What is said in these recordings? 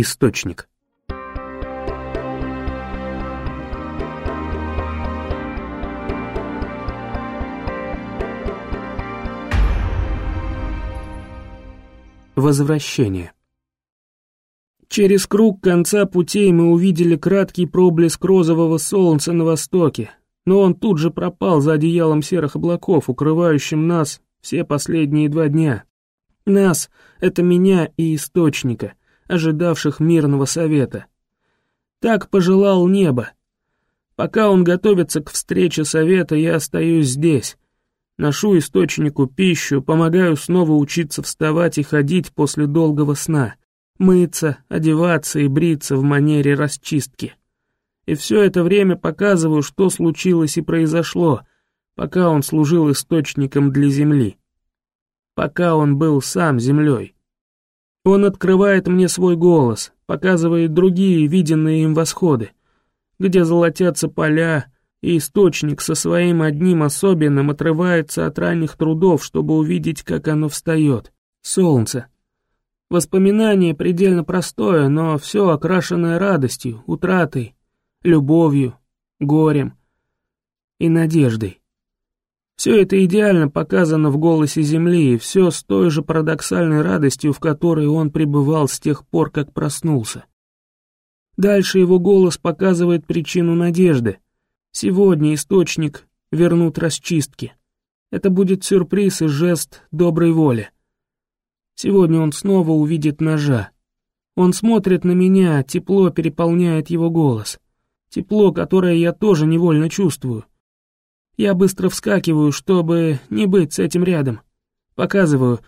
Источник. Возвращение. Через круг конца путей мы увидели краткий проблеск розового солнца на востоке, но он тут же пропал за одеялом серых облаков, укрывающим нас все последние два дня. Нас — это меня и Источника, ожидавших мирного совета. Так пожелал небо. Пока он готовится к встрече совета, я остаюсь здесь. Ношу Источнику пищу, помогаю снова учиться вставать и ходить после долгого сна, мыться, одеваться и бриться в манере расчистки и все это время показываю, что случилось и произошло, пока он служил источником для Земли. Пока он был сам Землей. Он открывает мне свой голос, показывает другие виденные им восходы, где золотятся поля, и источник со своим одним особенным отрывается от ранних трудов, чтобы увидеть, как оно встает. Солнце. Воспоминание предельно простое, но все окрашенное радостью, утратой, любовью, горем и надеждой. Все это идеально показано в голосе Земли, и все с той же парадоксальной радостью, в которой он пребывал с тех пор, как проснулся. Дальше его голос показывает причину надежды. Сегодня источник вернут расчистки. Это будет сюрприз и жест доброй воли. Сегодня он снова увидит ножа. Он смотрит на меня, тепло переполняет его голос. Тепло, которое я тоже невольно чувствую. Я быстро вскакиваю, чтобы не быть с этим рядом. Показываю.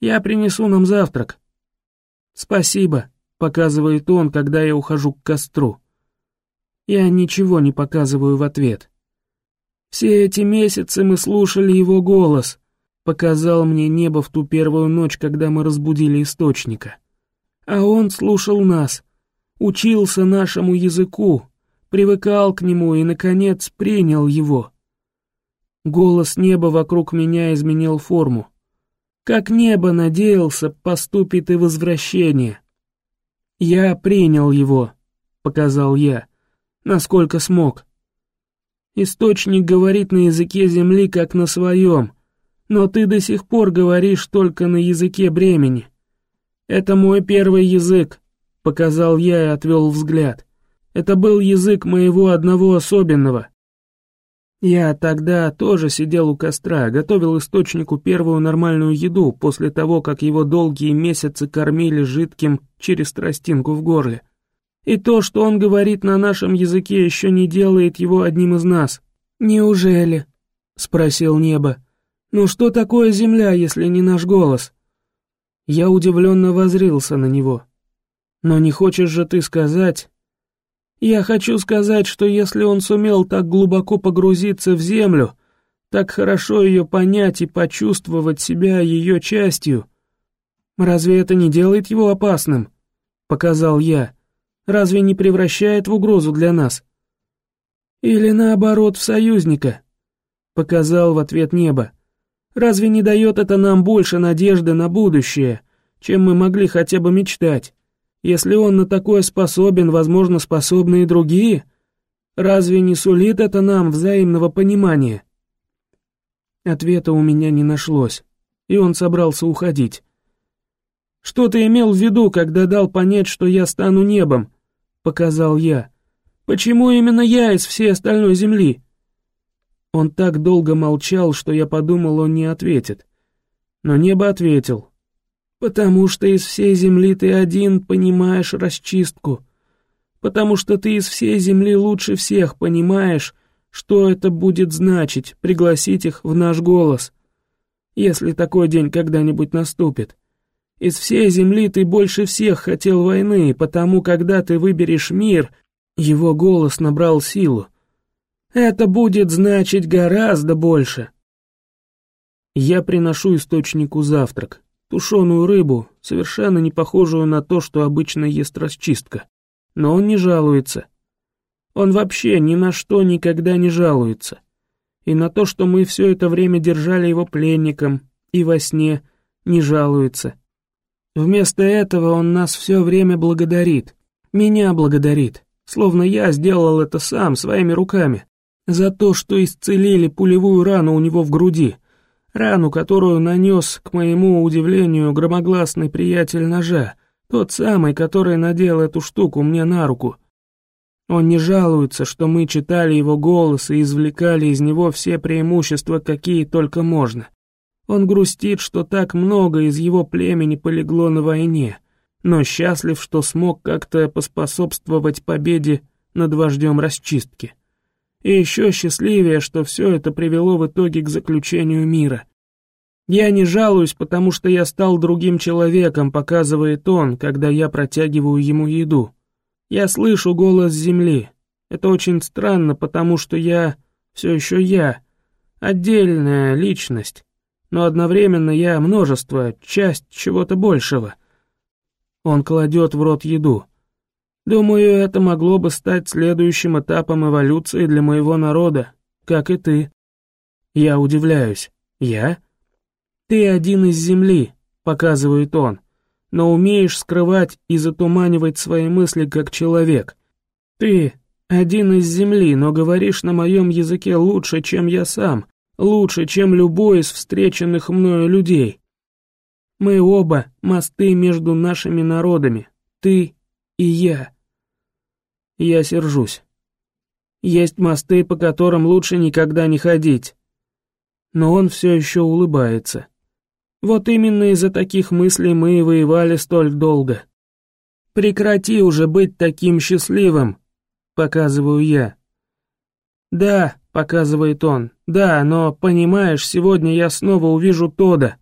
Я принесу нам завтрак. Спасибо, показывает он, когда я ухожу к костру. Я ничего не показываю в ответ. Все эти месяцы мы слушали его голос. Показал мне небо в ту первую ночь, когда мы разбудили источника. А он слушал нас, учился нашему языку, привыкал к нему и, наконец, принял его. Голос неба вокруг меня изменил форму. Как небо надеялся, поступит и возвращение. Я принял его, показал я, насколько смог. Источник говорит на языке земли, как на своем, но ты до сих пор говоришь только на языке бремени. Это мой первый язык, показал я и отвел взгляд. Это был язык моего одного особенного. Я тогда тоже сидел у костра, готовил источнику первую нормальную еду после того, как его долгие месяцы кормили жидким через тростинку в горле. И то, что он говорит на нашем языке, еще не делает его одним из нас. «Неужели?» — спросил небо. «Ну что такое земля, если не наш голос?» Я удивленно возрился на него. «Но не хочешь же ты сказать, я хочу сказать, что если он сумел так глубоко погрузиться в землю, так хорошо ее понять и почувствовать себя ее частью, разве это не делает его опасным? Показал я. Разве не превращает в угрозу для нас? Или наоборот, в союзника? Показал в ответ небо. Разве не дает это нам больше надежды на будущее, чем мы могли хотя бы мечтать? Если он на такое способен, возможно, способны и другие. Разве не сулит это нам взаимного понимания? Ответа у меня не нашлось, и он собрался уходить. «Что ты имел в виду, когда дал понять, что я стану небом?» — показал я. «Почему именно я из всей остальной земли?» Он так долго молчал, что я подумал, он не ответит. Но небо ответил, Потому что из всей земли ты один понимаешь расчистку. Потому что ты из всей земли лучше всех понимаешь, что это будет значить пригласить их в наш голос, если такой день когда-нибудь наступит. Из всей земли ты больше всех хотел войны, потому когда ты выберешь мир, его голос набрал силу. Это будет значить гораздо больше. Я приношу источнику завтрак тушеную рыбу, совершенно не похожую на то, что обычно ест расчистка. Но он не жалуется. Он вообще ни на что никогда не жалуется. И на то, что мы все это время держали его пленником, и во сне не жалуется. Вместо этого он нас все время благодарит. Меня благодарит, словно я сделал это сам, своими руками. За то, что исцелили пулевую рану у него в груди. Рану, которую нанес, к моему удивлению, громогласный приятель ножа, тот самый, который надел эту штуку мне на руку. Он не жалуется, что мы читали его голос и извлекали из него все преимущества, какие только можно. Он грустит, что так много из его племени полегло на войне, но счастлив, что смог как-то поспособствовать победе над вождем расчистки. И еще счастливее, что все это привело в итоге к заключению мира. Я не жалуюсь, потому что я стал другим человеком, показывает он, когда я протягиваю ему еду. Я слышу голос земли. Это очень странно, потому что я все еще я, отдельная личность, но одновременно я множество, часть чего-то большего. Он кладет в рот еду. Думаю, это могло бы стать следующим этапом эволюции для моего народа, как и ты. Я удивляюсь. Я? Ты один из земли, показывает он, но умеешь скрывать и затуманивать свои мысли как человек. Ты один из земли, но говоришь на моем языке лучше, чем я сам, лучше, чем любой из встреченных мною людей. Мы оба мосты между нашими народами, ты и я. Я сержусь. Есть мосты, по которым лучше никогда не ходить. Но он все еще улыбается. Вот именно из-за таких мыслей мы и воевали столь долго. Прекрати уже быть таким счастливым, показываю я. Да, показывает он, да, но, понимаешь, сегодня я снова увижу Тода.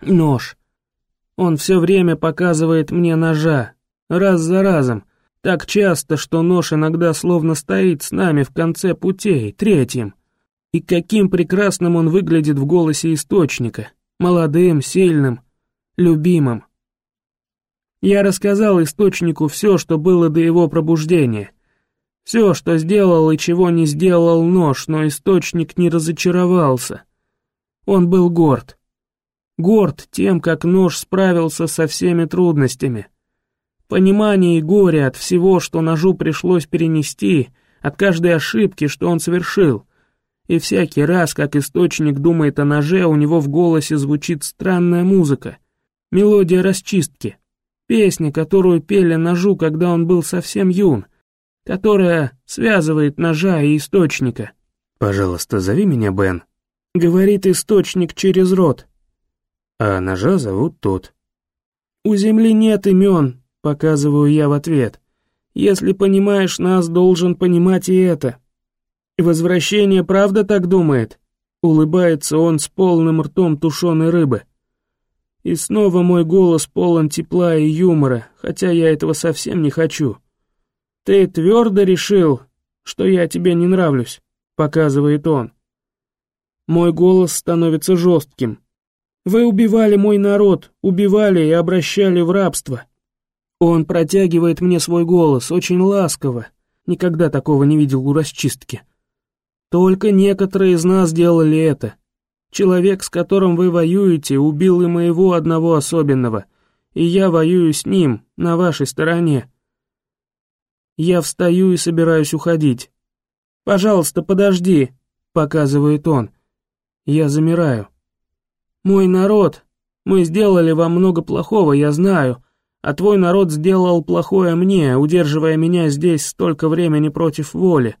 Нож. Он все время показывает мне ножа, раз за разом, так часто, что нож иногда словно стоит с нами в конце путей, третьим. И каким прекрасным он выглядит в голосе источника, молодым, сильным, любимым. Я рассказал источнику все, что было до его пробуждения. Все, что сделал и чего не сделал нож, но источник не разочаровался. Он был горд. Горд тем, как нож справился со всеми трудностями. Понимание и горе от всего, что ножу пришлось перенести, от каждой ошибки, что он совершил. И всякий раз, как источник думает о ноже, у него в голосе звучит странная музыка. Мелодия расчистки. Песня, которую пели ножу, когда он был совсем юн. Которая связывает ножа и источника. «Пожалуйста, зови меня Бен», — говорит источник через рот. А ножа зовут тот. «У земли нет имен, Показываю я в ответ. Если понимаешь нас, должен понимать и это. Возвращение правда так думает? Улыбается он с полным ртом тушеной рыбы. И снова мой голос полон тепла и юмора, хотя я этого совсем не хочу. Ты твердо решил, что я тебе не нравлюсь, показывает он. Мой голос становится жестким. Вы убивали мой народ, убивали и обращали в рабство. Он протягивает мне свой голос, очень ласково. Никогда такого не видел у расчистки. Только некоторые из нас делали это. Человек, с которым вы воюете, убил и моего одного особенного, и я воюю с ним, на вашей стороне. Я встаю и собираюсь уходить. «Пожалуйста, подожди», — показывает он. Я замираю. «Мой народ, мы сделали вам много плохого, я знаю», а твой народ сделал плохое мне, удерживая меня здесь столько времени против воли.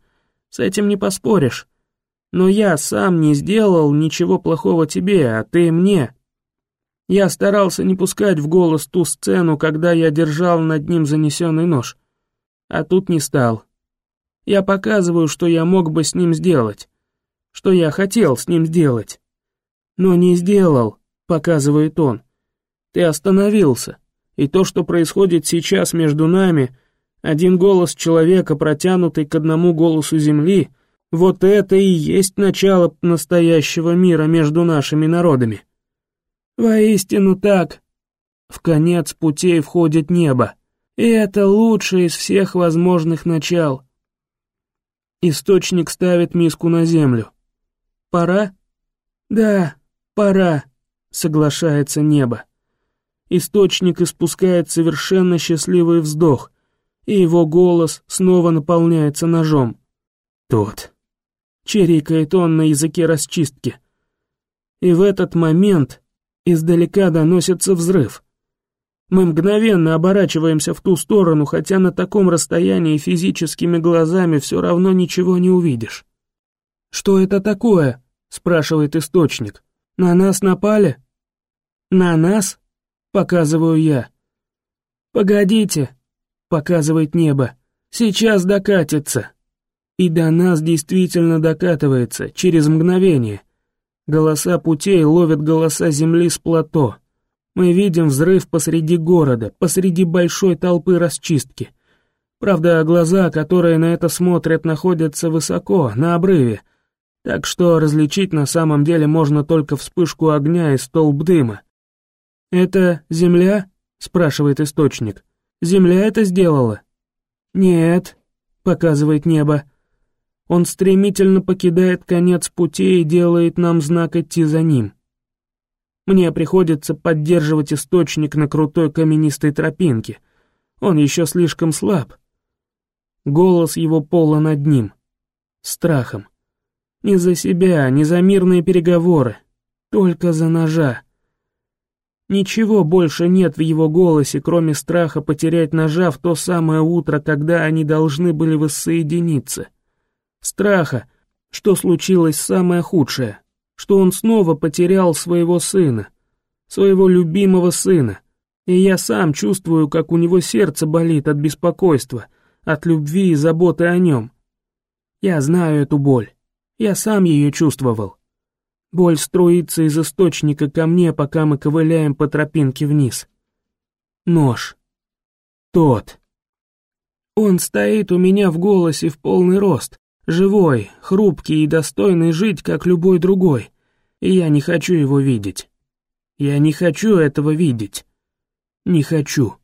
С этим не поспоришь. Но я сам не сделал ничего плохого тебе, а ты мне. Я старался не пускать в голос ту сцену, когда я держал над ним занесенный нож. А тут не стал. Я показываю, что я мог бы с ним сделать. Что я хотел с ним сделать. Но не сделал, показывает он. Ты остановился. И то, что происходит сейчас между нами, один голос человека, протянутый к одному голосу Земли, вот это и есть начало настоящего мира между нашими народами. Воистину так. В конец путей входит небо, и это лучшее из всех возможных начал. Источник ставит миску на землю. Пора? Да, пора, соглашается небо. Источник испускает совершенно счастливый вздох, и его голос снова наполняется ножом. Тот. Чирикает он на языке расчистки. И в этот момент издалека доносится взрыв. Мы мгновенно оборачиваемся в ту сторону, хотя на таком расстоянии физическими глазами все равно ничего не увидишь. «Что это такое?» — спрашивает источник. «На нас напали?» «На нас?» — показываю я. «Погодите», — показывает небо. «Сейчас докатится». И до нас действительно докатывается, через мгновение. Голоса путей ловят голоса земли с плато. Мы видим взрыв посреди города, посреди большой толпы расчистки. Правда, глаза, которые на это смотрят, находятся высоко, на обрыве, так что различить на самом деле можно только вспышку огня и столб дыма. «Это земля?» — спрашивает источник. «Земля это сделала?» «Нет», — показывает небо. Он стремительно покидает конец пути и делает нам знак идти за ним. Мне приходится поддерживать источник на крутой каменистой тропинке. Он еще слишком слаб. Голос его полон над ним. Страхом. Не за себя, не за мирные переговоры. Только за ножа. Ничего больше нет в его голосе, кроме страха потерять ножа в то самое утро, когда они должны были воссоединиться. Страха, что случилось самое худшее, что он снова потерял своего сына, своего любимого сына, и я сам чувствую, как у него сердце болит от беспокойства, от любви и заботы о нем. Я знаю эту боль, я сам ее чувствовал. Боль струится из источника ко мне, пока мы ковыляем по тропинке вниз. Нож. Тот. Он стоит у меня в голосе в полный рост, Живой, хрупкий и достойный жить, как любой другой. И я не хочу его видеть. Я не хочу этого видеть. Не хочу.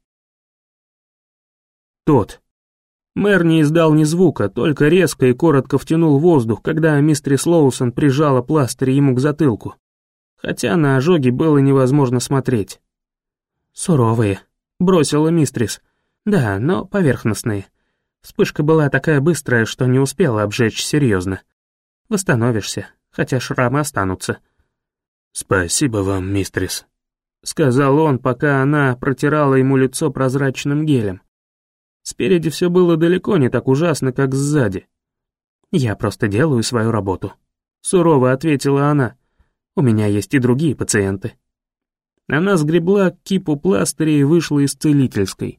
Тот. Мэр не издал ни звука, только резко и коротко втянул воздух, когда мистерис Лоусон прижала пластырь ему к затылку. Хотя на ожоги было невозможно смотреть. «Суровые», — бросила мистрис. «Да, но поверхностные. Вспышка была такая быстрая, что не успела обжечь серьезно. Восстановишься, хотя шрамы останутся. «Спасибо вам, мистрис», — сказал он, пока она протирала ему лицо прозрачным гелем. Спереди все было далеко не так ужасно, как сзади. «Я просто делаю свою работу», — сурово ответила она. «У меня есть и другие пациенты». Она сгребла кипу пластырей и вышла из целительской.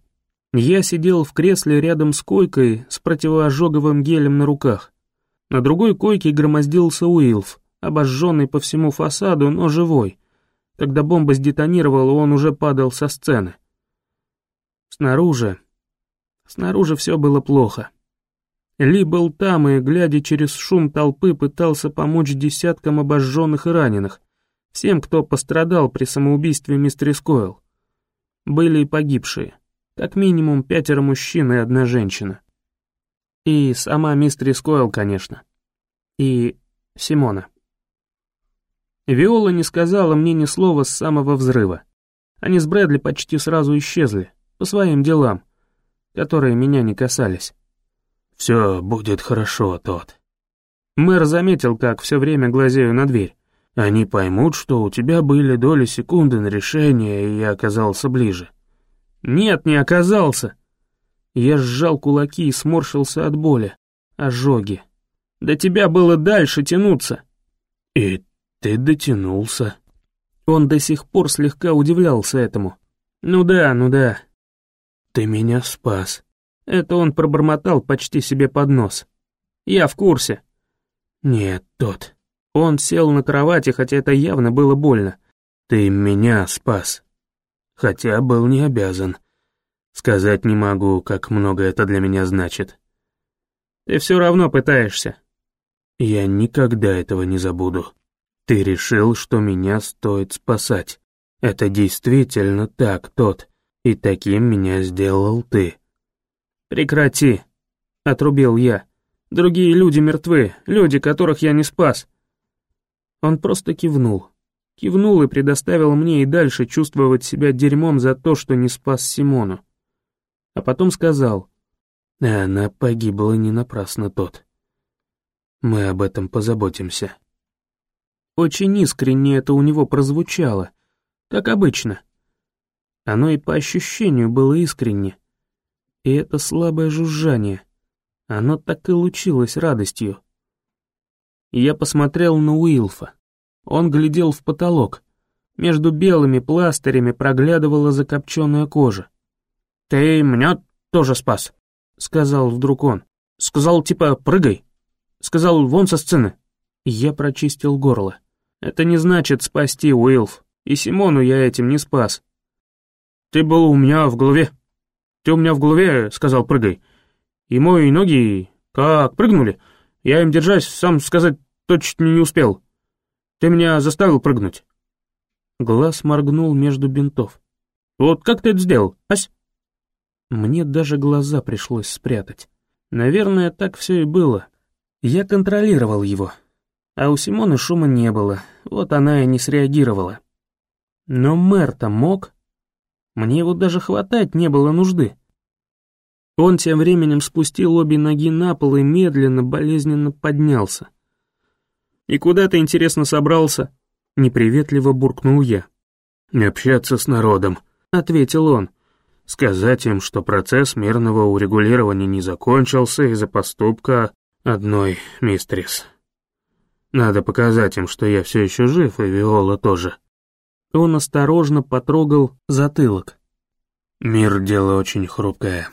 Я сидел в кресле рядом с койкой с противоожоговым гелем на руках. На другой койке громоздился Уилф, обожженный по всему фасаду, но живой. Когда бомба сдетонировала, он уже падал со сцены. Снаружи... Снаружи все было плохо. Ли был там и, глядя через шум толпы, пытался помочь десяткам обожженных и раненых, всем, кто пострадал при самоубийстве мистер Скойл. Были и погибшие. Как минимум пятеро мужчин и одна женщина. И сама мистерис Койл, конечно. И Симона. Виола не сказала мне ни слова с самого взрыва. Они с Брэдли почти сразу исчезли, по своим делам, которые меня не касались. «Все будет хорошо, тот». Мэр заметил, как все время глазею на дверь. Они поймут, что у тебя были доли секунды на решение, и я оказался ближе. Нет, не оказался. Я сжал кулаки и сморщился от боли. Ожоги. До тебя было дальше тянуться. И ты дотянулся. Он до сих пор слегка удивлялся этому. Ну да, ну да. Ты меня спас. Это он пробормотал почти себе под нос. Я в курсе. Нет, тот. Он сел на кровати, хотя это явно было больно. Ты меня спас хотя был не обязан. Сказать не могу, как много это для меня значит. Ты все равно пытаешься. Я никогда этого не забуду. Ты решил, что меня стоит спасать. Это действительно так, тот. И таким меня сделал ты. Прекрати, отрубил я. Другие люди мертвы, люди, которых я не спас. Он просто кивнул. Кивнул и предоставил мне и дальше чувствовать себя дерьмом за то, что не спас Симону. А потом сказал, «Она погибла не напрасно, тот. Мы об этом позаботимся». Очень искренне это у него прозвучало, как обычно. Оно и по ощущению было искренне. И это слабое жужжание, оно так и лучилось радостью. Я посмотрел на Уилфа. Он глядел в потолок. Между белыми пластырями проглядывала закопченная кожа. «Ты меня тоже спас», — сказал вдруг он. «Сказал типа прыгай». Сказал вон со сцены. Я прочистил горло. Это не значит спасти, Уилф. И Симону я этим не спас. Ты был у меня в голове. Ты у меня в голове, сказал, прыгай. И мои ноги как прыгнули. Я им держась, сам сказать, точно не успел. Ты меня заставил прыгнуть. Глаз моргнул между бинтов. Вот как ты это сделал, ась? Мне даже глаза пришлось спрятать. Наверное, так все и было. Я контролировал его, а у Симоны шума не было, вот она и не среагировала. Но мэр-то мог. Мне его даже хватать не было нужды. Он тем временем спустил обе ноги на пол и медленно, болезненно поднялся. «И куда ты, интересно, собрался?» — неприветливо буркнул я. «Общаться с народом», — ответил он. «Сказать им, что процесс мирного урегулирования не закончился из-за поступка одной мистрис». Надо показать им, что я все еще жив, и Виола тоже. Он осторожно потрогал затылок. Мир — дело очень хрупкое.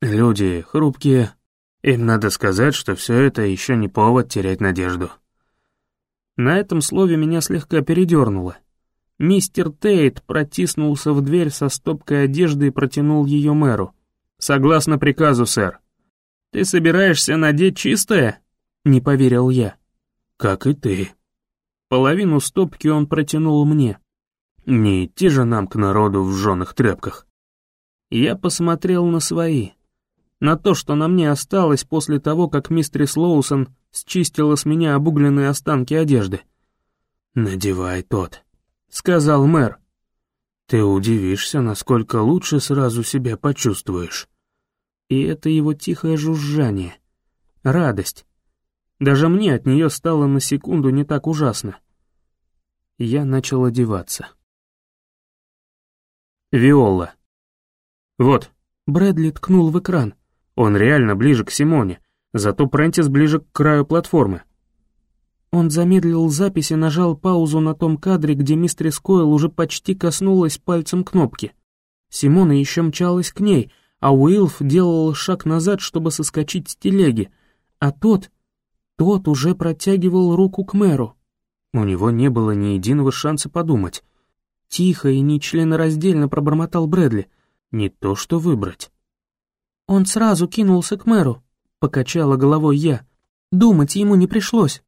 Люди хрупкие. Им надо сказать, что все это еще не повод терять надежду. На этом слове меня слегка передернуло. Мистер Тейт протиснулся в дверь со стопкой одежды и протянул ее мэру. «Согласно приказу, сэр». «Ты собираешься надеть чистое?» — не поверил я как и ты». Половину стопки он протянул мне. «Не идти же нам к народу в жженых тряпках». Я посмотрел на свои. На то, что на мне осталось после того, как мистерис Лоусон счистила с меня обугленные останки одежды. «Надевай тот», — сказал мэр. «Ты удивишься, насколько лучше сразу себя почувствуешь». И это его тихое жужжание. Радость. Даже мне от нее стало на секунду не так ужасно. Я начал одеваться. Виола. Вот, Брэдли ткнул в экран. Он реально ближе к Симоне, зато Прентис ближе к краю платформы. Он замедлил запись и нажал паузу на том кадре, где мистер Койл уже почти коснулась пальцем кнопки. Симона еще мчалась к ней, а Уилф делал шаг назад, чтобы соскочить с телеги, а тот тот уже протягивал руку к мэру. У него не было ни единого шанса подумать. Тихо и нечленораздельно пробормотал Брэдли. Не то что выбрать. Он сразу кинулся к мэру, покачала головой я. Думать ему не пришлось.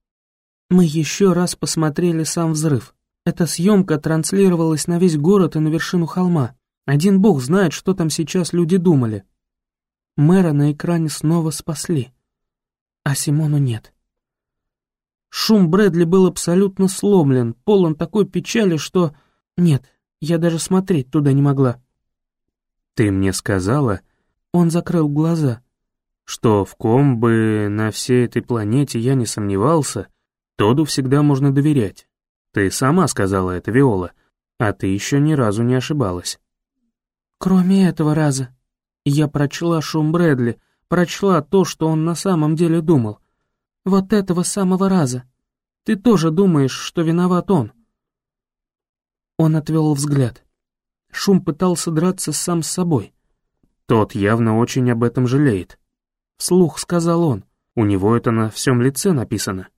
Мы еще раз посмотрели сам взрыв. Эта съемка транслировалась на весь город и на вершину холма. Один бог знает, что там сейчас люди думали. Мэра на экране снова спасли, а Симону нет. Шум Брэдли был абсолютно сломлен, полон такой печали, что... Нет, я даже смотреть туда не могла. «Ты мне сказала...» Он закрыл глаза. «Что в ком бы на всей этой планете я не сомневался, Тоду всегда можно доверять. Ты сама сказала это, Виола, а ты еще ни разу не ошибалась». «Кроме этого раза. Я прочла шум Брэдли, прочла то, что он на самом деле думал. Вот этого самого раза. Ты тоже думаешь, что виноват он?» Он отвел взгляд. Шум пытался драться сам с собой. Тот явно очень об этом жалеет. Вслух сказал он. У него это на всем лице написано.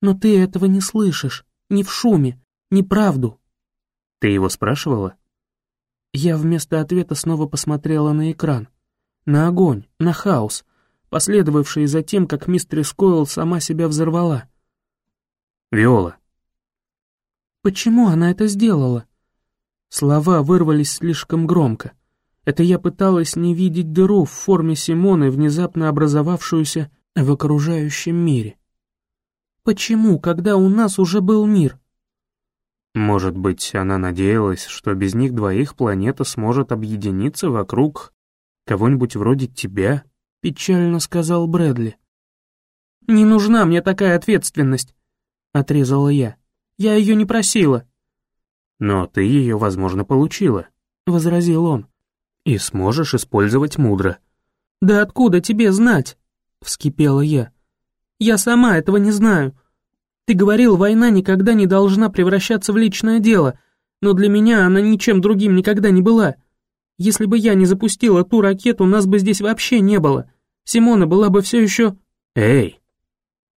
«Но ты этого не слышишь. Ни в шуме, ни правду». «Ты его спрашивала?» Я вместо ответа снова посмотрела на экран. На огонь, на хаос, последовавший за тем, как мистер Койл сама себя взорвала. «Виола». «Почему она это сделала?» Слова вырвались слишком громко. Это я пыталась не видеть дыру в форме Симоны, внезапно образовавшуюся в окружающем мире. «Почему, когда у нас уже был мир?» Может быть, она надеялась, что без них двоих планета сможет объединиться вокруг кого-нибудь вроде тебя, печально сказал Брэдли. «Не нужна мне такая ответственность», — отрезала я. «Я ее не просила». «Но ты ее, возможно, получила», — возразил он. «И сможешь использовать мудро». «Да откуда тебе знать?» — вскипела я. «Я сама этого не знаю. Ты говорил, война никогда не должна превращаться в личное дело, но для меня она ничем другим никогда не была. Если бы я не запустила ту ракету, нас бы здесь вообще не было. Симона была бы все еще...» «Эй!»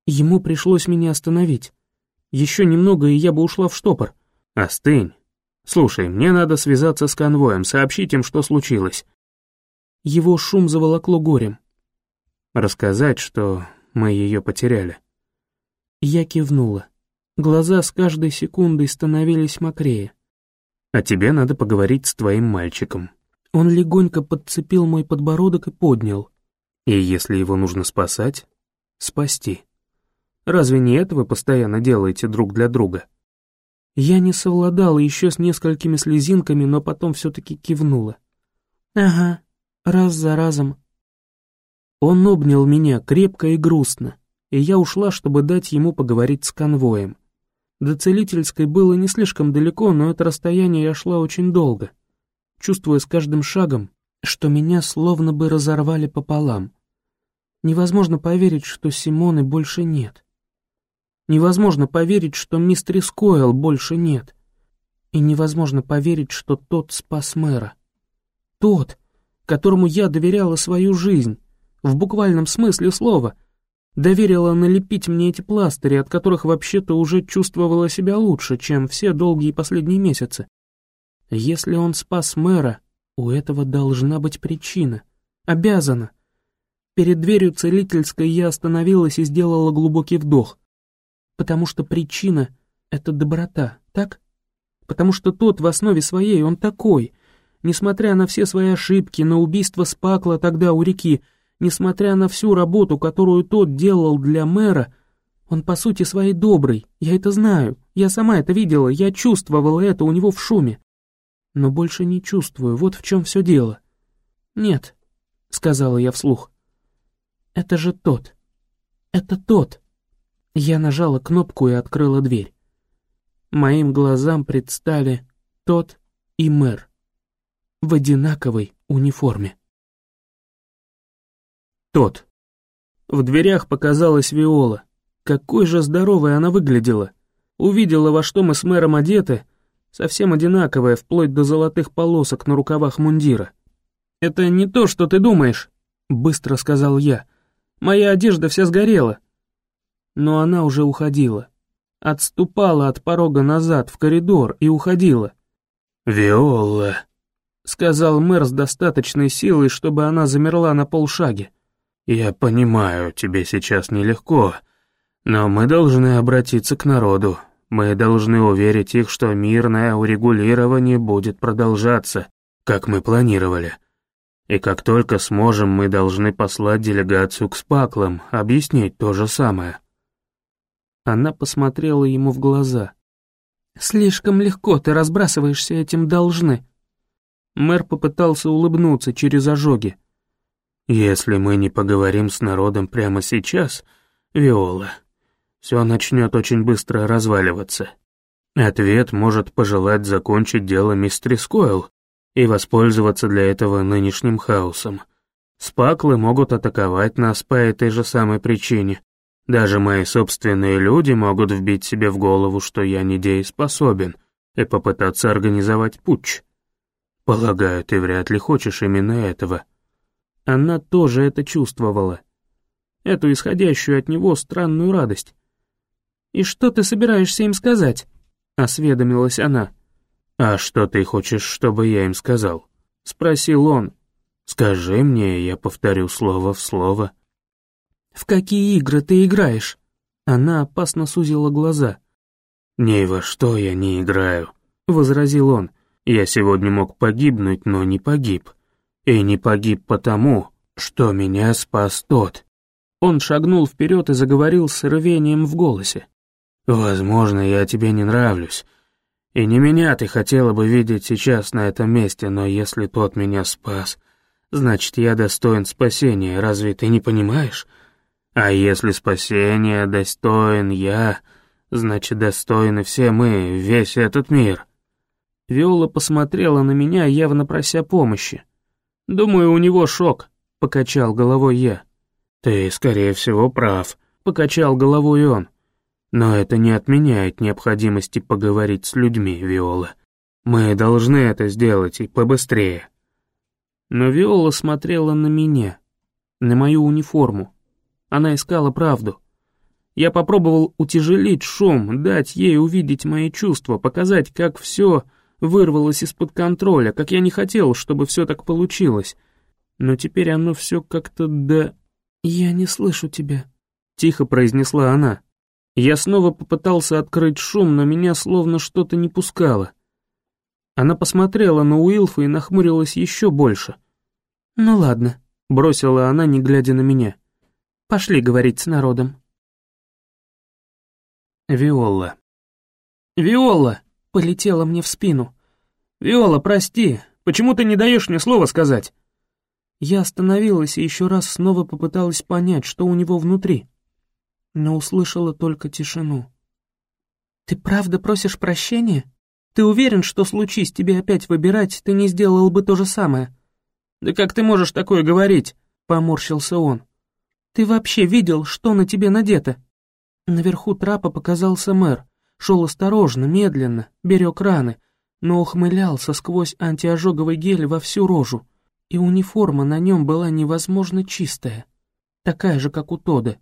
Ему пришлось меня остановить. Еще немного, и я бы ушла в штопор. «Остынь. Слушай, мне надо связаться с конвоем, сообщить им, что случилось». Его шум заволокло горем. «Рассказать, что мы ее потеряли». Я кивнула. Глаза с каждой секундой становились мокрее. «А тебе надо поговорить с твоим мальчиком». Он легонько подцепил мой подбородок и поднял. «И если его нужно спасать, спасти. Разве не это вы постоянно делаете друг для друга?» Я не совладала еще с несколькими слезинками, но потом все-таки кивнула. «Ага, раз за разом». Он обнял меня крепко и грустно и я ушла, чтобы дать ему поговорить с конвоем. До Целительской было не слишком далеко, но это расстояние я шла очень долго, чувствуя с каждым шагом, что меня словно бы разорвали пополам. Невозможно поверить, что Симоны больше нет. Невозможно поверить, что мистер Скойл больше нет. И невозможно поверить, что тот спас мэра. Тот, которому я доверяла свою жизнь, в буквальном смысле слова — Доверила налепить мне эти пластыри, от которых вообще-то уже чувствовала себя лучше, чем все долгие последние месяцы. Если он спас мэра, у этого должна быть причина. Обязана. Перед дверью целительской я остановилась и сделала глубокий вдох. Потому что причина — это доброта, так? Потому что тот в основе своей, он такой. Несмотря на все свои ошибки, на убийство Спакла тогда у реки — Несмотря на всю работу, которую тот делал для мэра, он по сути своей добрый, я это знаю, я сама это видела, я чувствовала это у него в шуме. Но больше не чувствую, вот в чем все дело. «Нет», — сказала я вслух, — «это же тот, это тот». Я нажала кнопку и открыла дверь. Моим глазам предстали тот и мэр в одинаковой униформе. Тот. В дверях показалась Виола. Какой же здоровой она выглядела. Увидела, во что мы с мэром одеты, совсем одинаковая, вплоть до золотых полосок на рукавах мундира. «Это не то, что ты думаешь», — быстро сказал я. «Моя одежда вся сгорела». Но она уже уходила. Отступала от порога назад в коридор и уходила. «Виола», — сказал мэр с достаточной силой, чтобы она замерла на полшаге. «Я понимаю, тебе сейчас нелегко, но мы должны обратиться к народу. Мы должны уверить их, что мирное урегулирование будет продолжаться, как мы планировали. И как только сможем, мы должны послать делегацию к спаклам, объяснить то же самое». Она посмотрела ему в глаза. «Слишком легко ты разбрасываешься этим «должны». Мэр попытался улыбнуться через ожоги. Если мы не поговорим с народом прямо сейчас, Виола, все начнет очень быстро разваливаться. Ответ может пожелать закончить дело мистер Скойл и воспользоваться для этого нынешним хаосом. Спаклы могут атаковать нас по этой же самой причине. Даже мои собственные люди могут вбить себе в голову, что я недееспособен, и попытаться организовать путч. Полагаю, ты вряд ли хочешь именно этого. Она тоже это чувствовала. Эту исходящую от него странную радость. «И что ты собираешься им сказать?» — осведомилась она. «А что ты хочешь, чтобы я им сказал?» — спросил он. «Скажи мне, я повторю слово в слово». «В какие игры ты играешь?» Она опасно сузила глаза. «Ни во что я не играю», — возразил он. «Я сегодня мог погибнуть, но не погиб. И не погиб потому, что меня спас тот. Он шагнул вперед и заговорил с рвением в голосе. «Возможно, я тебе не нравлюсь. И не меня ты хотела бы видеть сейчас на этом месте, но если тот меня спас, значит, я достоин спасения, разве ты не понимаешь? А если спасение достоин я, значит, достойны все мы, весь этот мир». Виола посмотрела на меня, явно прося помощи. «Думаю, у него шок», — покачал головой я. «Ты, скорее всего, прав», — покачал головой он. «Но это не отменяет необходимости поговорить с людьми, Виола. Мы должны это сделать и побыстрее». Но Виола смотрела на меня, на мою униформу. Она искала правду. Я попробовал утяжелить шум, дать ей увидеть мои чувства, показать, как все вырвалось из-под контроля, как я не хотел, чтобы все так получилось. Но теперь оно все как-то да... «Я не слышу тебя», — тихо произнесла она. Я снова попытался открыть шум, но меня словно что-то не пускало. Она посмотрела на Уилфа и нахмурилась еще больше. «Ну ладно», — бросила она, не глядя на меня. «Пошли говорить с народом». Виола. «Виола!» — полетела мне в спину. «Виола, прости, почему ты не даешь мне слова сказать?» Я остановилась и еще раз снова попыталась понять, что у него внутри, но услышала только тишину. «Ты правда просишь прощения? Ты уверен, что случись тебе опять выбирать, ты не сделал бы то же самое?» «Да как ты можешь такое говорить?» — поморщился он. «Ты вообще видел, что на тебе надето?» Наверху трапа показался мэр. Шел осторожно, медленно, берег раны, но ухмылялся сквозь антиожоговый гель во всю рожу, и униформа на нем была невозможно чистая, такая же, как у Тода.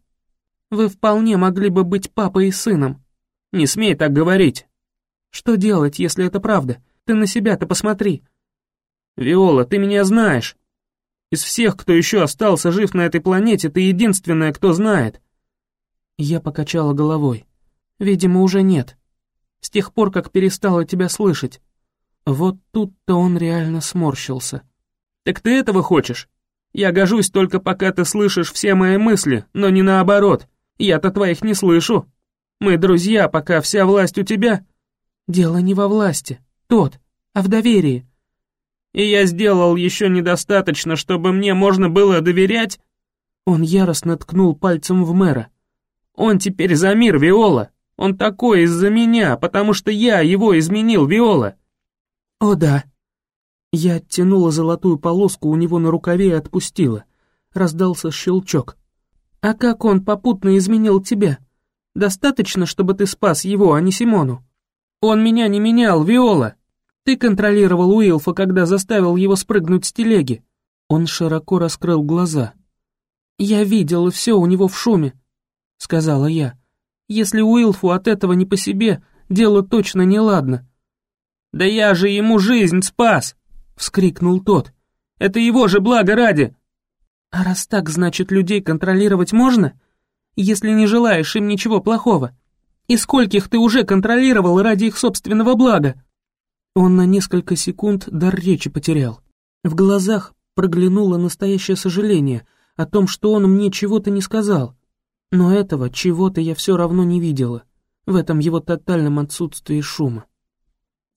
Вы вполне могли бы быть папой и сыном. Не смей так говорить. Что делать, если это правда? Ты на себя-то посмотри. Виола, ты меня знаешь. Из всех, кто еще остался жив на этой планете, ты единственная, кто знает. Я покачала головой. Видимо, уже нет. С тех пор, как перестала тебя слышать. Вот тут-то он реально сморщился. «Так ты этого хочешь? Я гожусь только пока ты слышишь все мои мысли, но не наоборот. Я-то твоих не слышу. Мы друзья, пока вся власть у тебя». «Дело не во власти, тот, а в доверии». «И я сделал еще недостаточно, чтобы мне можно было доверять?» Он яростно ткнул пальцем в мэра. «Он теперь за мир, Виола. Он такой из-за меня, потому что я его изменил, Виола. «О да». Я оттянула золотую полоску у него на рукаве и отпустила. Раздался щелчок. «А как он попутно изменил тебя? Достаточно, чтобы ты спас его, а не Симону?» «Он меня не менял, Виола. Ты контролировал Уилфа, когда заставил его спрыгнуть с телеги». Он широко раскрыл глаза. «Я видела все у него в шуме», — сказала я. «Если Уилфу от этого не по себе, дело точно неладно. «Да я же ему жизнь спас!» — вскрикнул тот. «Это его же благо ради!» «А раз так, значит, людей контролировать можно? Если не желаешь им ничего плохого? И скольких ты уже контролировал ради их собственного блага?» Он на несколько секунд дар речи потерял. В глазах проглянуло настоящее сожаление о том, что он мне чего-то не сказал. Но этого чего-то я все равно не видела, в этом его тотальном отсутствии шума.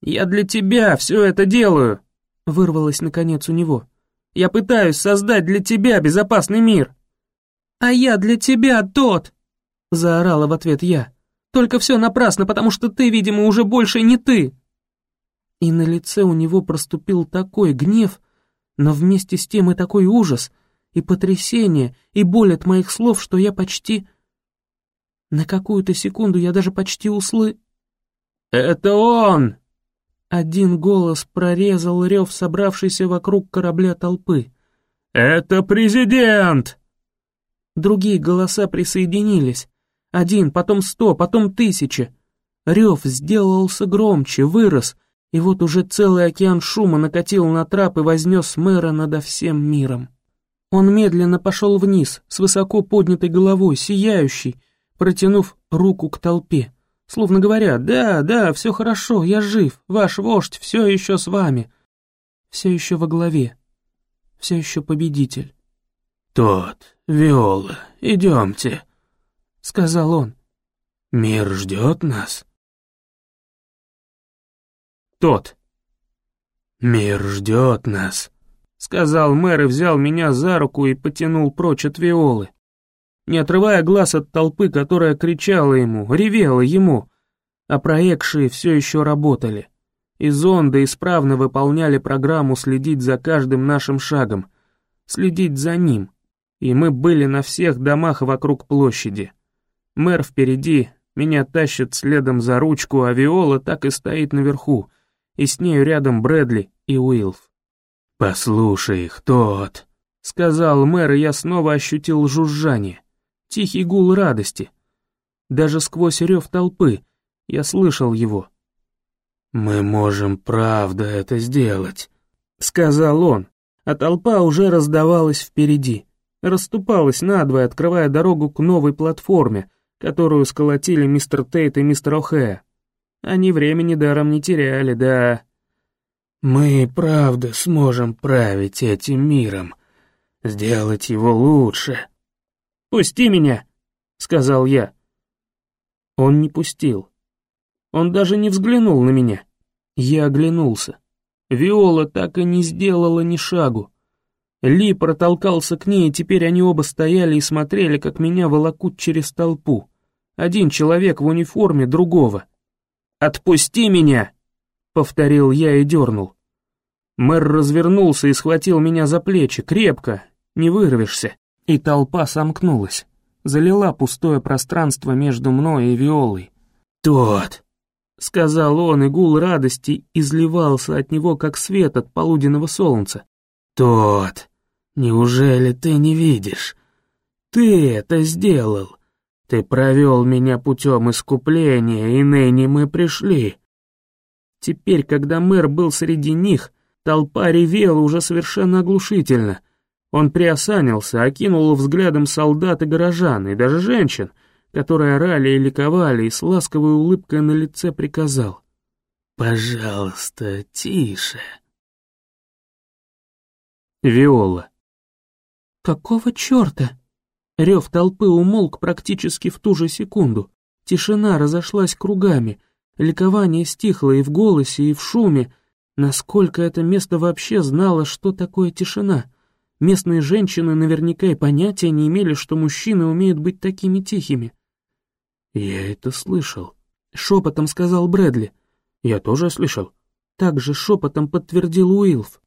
«Я для тебя все это делаю!» — вырвалось наконец у него. «Я пытаюсь создать для тебя безопасный мир!» «А я для тебя тот!» — заорала в ответ я. «Только все напрасно, потому что ты, видимо, уже больше не ты!» И на лице у него проступил такой гнев, но вместе с тем и такой ужас, и потрясение, и боль от моих слов, что я почти... На какую-то секунду я даже почти услы... «Это он!» Один голос прорезал рев собравшейся вокруг корабля толпы. «Это президент!» Другие голоса присоединились. Один, потом сто, потом тысячи. Рев сделался громче, вырос, и вот уже целый океан шума накатил на трап и вознес мэра над всем миром. Он медленно пошел вниз, с высоко поднятой головой, сияющий, протянув руку к толпе. Словно говоря, да, да, все хорошо, я жив, ваш вождь все еще с вами. Все еще во главе. Все еще победитель. «Тот, Виола, идемте», — сказал он. «Мир ждет нас». Тот. «Мир ждет нас», — сказал мэр и взял меня за руку и потянул прочь от Виолы. Не отрывая глаз от толпы, которая кричала ему, ревела ему, а проекшие все еще работали. И зонды исправно выполняли программу следить за каждым нашим шагом, следить за ним. И мы были на всех домах вокруг площади. Мэр впереди, меня тащит следом за ручку, а Виола так и стоит наверху, и с нею рядом Брэдли и Уилф. «Послушай их, тот», — сказал мэр, и я снова ощутил жужжание, тихий гул радости. Даже сквозь рев толпы я слышал его. «Мы можем правда это сделать», — сказал он, а толпа уже раздавалась впереди, расступалась надвое, открывая дорогу к новой платформе, которую сколотили мистер Тейт и мистер О'Хэ. Они времени даром не теряли, да. Мы правда сможем править этим миром, сделать его лучше. «Пусти меня!» — сказал я. Он не пустил. Он даже не взглянул на меня. Я оглянулся. Виола так и не сделала ни шагу. Ли протолкался к ней, и теперь они оба стояли и смотрели, как меня волокут через толпу. Один человек в униформе другого. «Отпусти меня!» — повторил я и дернул. Мэр развернулся и схватил меня за плечи, крепко, не вырвешься. И толпа сомкнулась, залила пустое пространство между мной и Виолой. «Тот!» — сказал он, и гул радости изливался от него, как свет от полуденного солнца. «Тот! Неужели ты не видишь? Ты это сделал! Ты провел меня путем искупления, и ныне мы пришли!» Теперь, когда мэр был среди них, толпа ревела уже совершенно оглушительно. Он приосанился, окинул взглядом солдат и горожан, и даже женщин, которые орали и ликовали, и с ласковой улыбкой на лице приказал. «Пожалуйста, тише». Виола. «Какого черта?» Рев толпы умолк практически в ту же секунду. Тишина разошлась кругами, ликование стихло и в голосе, и в шуме. Насколько это место вообще знало, что такое тишина? Местные женщины наверняка и понятия не имели, что мужчины умеют быть такими тихими. «Я это слышал», — шепотом сказал Брэдли. «Я тоже слышал». Также шепотом подтвердил Уилф.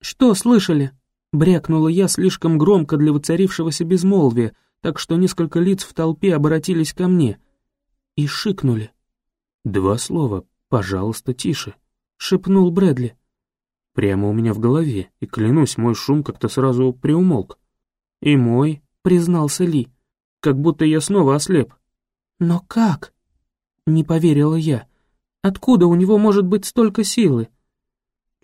«Что слышали?» Брякнула я слишком громко для воцарившегося безмолвия, так что несколько лиц в толпе обратились ко мне. И шикнули. «Два слова, пожалуйста, тише», — шепнул Брэдли. Прямо у меня в голове, и клянусь, мой шум как-то сразу приумолк. «И мой», — признался Ли, — «как будто я снова ослеп». «Но как?» — не поверила я. «Откуда у него может быть столько силы?»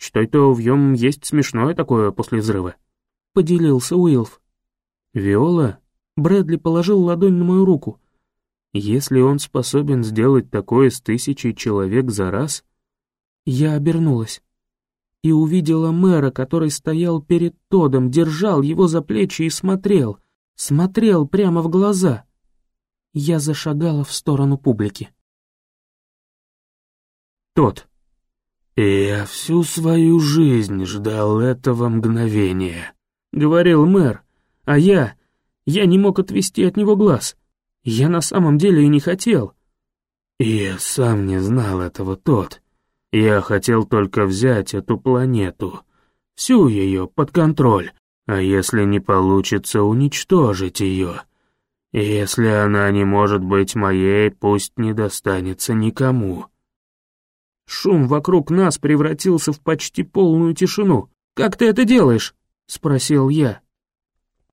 «Что-то в нем есть смешное такое после взрыва», — поделился Уилф. «Виола?» — Брэдли положил ладонь на мою руку. «Если он способен сделать такое с тысячей человек за раз...» Я обернулась и увидела мэра, который стоял перед Тодом, держал его за плечи и смотрел, смотрел прямо в глаза. Я зашагала в сторону публики. Тот. «Я всю свою жизнь ждал этого мгновения», — говорил мэр, а я... я не мог отвести от него глаз. Я на самом деле и не хотел. «Я сам не знал этого, тот. Я хотел только взять эту планету, всю ее под контроль, а если не получится уничтожить ее. Если она не может быть моей, пусть не достанется никому. Шум вокруг нас превратился в почти полную тишину. «Как ты это делаешь?» — спросил я.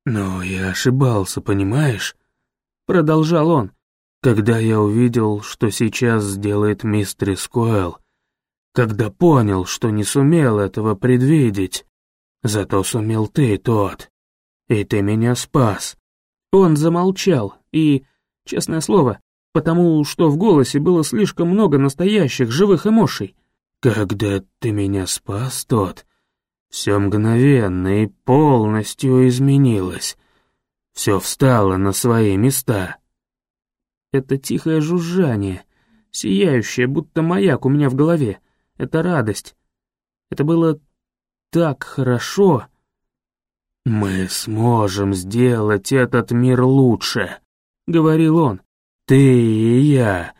«Но я ошибался, понимаешь?» — продолжал он. «Когда я увидел, что сейчас сделает мистер Скойл, когда понял, что не сумел этого предвидеть. Зато сумел ты, тот. И ты меня спас». Он замолчал, и, честное слово, потому что в голосе было слишком много настоящих живых эмоций. «Когда ты меня спас, тот, все мгновенно и полностью изменилось. Все встало на свои места». Это тихое жужжание, сияющее, будто маяк у меня в голове, это радость. Это было так хорошо. «Мы сможем сделать этот мир лучше», — говорил он. «Ты и я.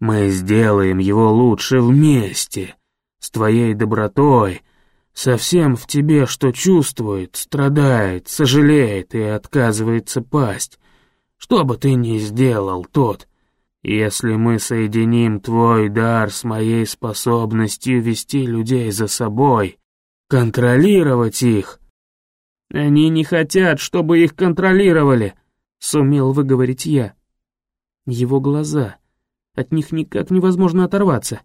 Мы сделаем его лучше вместе. С твоей добротой, совсем в тебе, что чувствует, страдает, сожалеет и отказывается пасть. Что бы ты ни сделал, тот, если мы соединим твой дар с моей способностью вести людей за собой, контролировать их...» «Они не хотят, чтобы их контролировали», — сумел выговорить я. Его глаза. От них никак невозможно оторваться.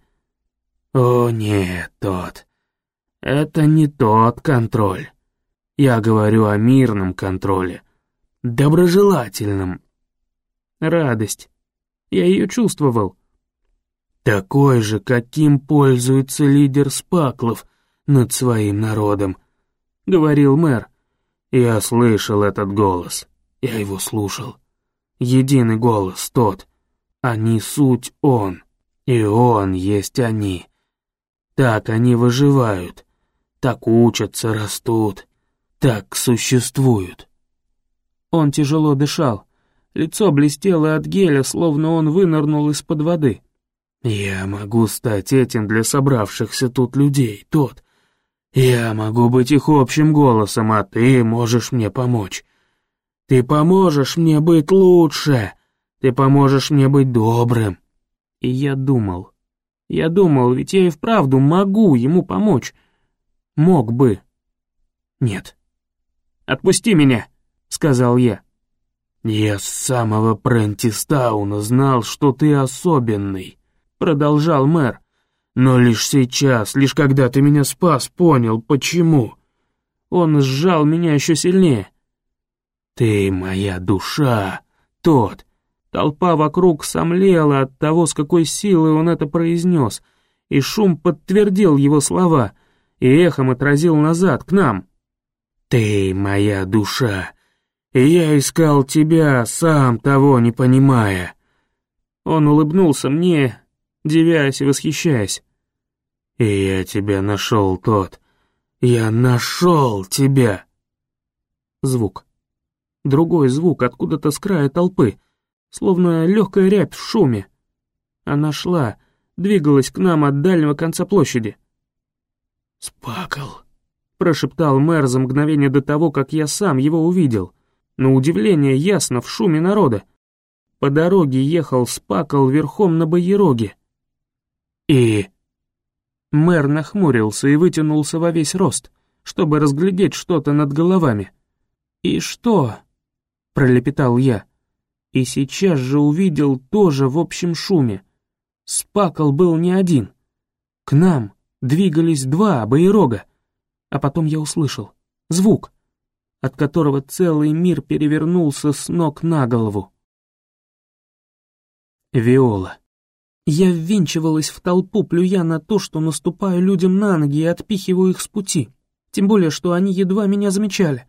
«О нет, тот. Это не тот контроль. Я говорю о мирном контроле. Доброжелательном». Радость. Я ее чувствовал. Такой же, каким пользуется лидер Спаклов над своим народом, — говорил мэр. Я слышал этот голос, я его слушал. Единый голос тот. Они суть он, и он есть они. Так они выживают, так учатся, растут, так существуют. Он тяжело дышал. Лицо блестело от геля, словно он вынырнул из-под воды. «Я могу стать этим для собравшихся тут людей, тот, я могу быть их общим голосом, а ты можешь мне помочь. Ты поможешь мне быть лучше. Ты поможешь мне быть добрым. И я думал. Я думал, ведь я и вправду могу ему помочь. Мог бы. Нет. «Отпусти меня», — сказал я. «Я с самого Прентистауна знал, что ты особенный», — продолжал мэр. Но лишь сейчас, лишь когда ты меня спас, понял, почему. Он сжал меня еще сильнее. Ты моя душа, тот. Толпа вокруг сомлела от того, с какой силой он это произнес, и шум подтвердил его слова, и эхом отразил назад, к нам. Ты моя душа, и я искал тебя, сам того не понимая. Он улыбнулся мне, девясь и восхищаясь. «И я тебя нашел, тот. Я нашел тебя!» Звук. Другой звук откуда-то с края толпы, словно легкая рябь в шуме. Она шла, двигалась к нам от дальнего конца площади. «Спакл», — прошептал мэр за мгновение до того, как я сам его увидел. На удивление ясно в шуме народа. По дороге ехал Спакл верхом на боероге. «И...» Мэр нахмурился и вытянулся во весь рост, чтобы разглядеть что-то над головами. «И что?» — пролепетал я. И сейчас же увидел тоже в общем шуме. Спакл был не один. К нам двигались два боерога. А потом я услышал звук, от которого целый мир перевернулся с ног на голову. Виола. Я ввинчивалась в толпу, плюя на то, что наступаю людям на ноги и отпихиваю их с пути. Тем более, что они едва меня замечали.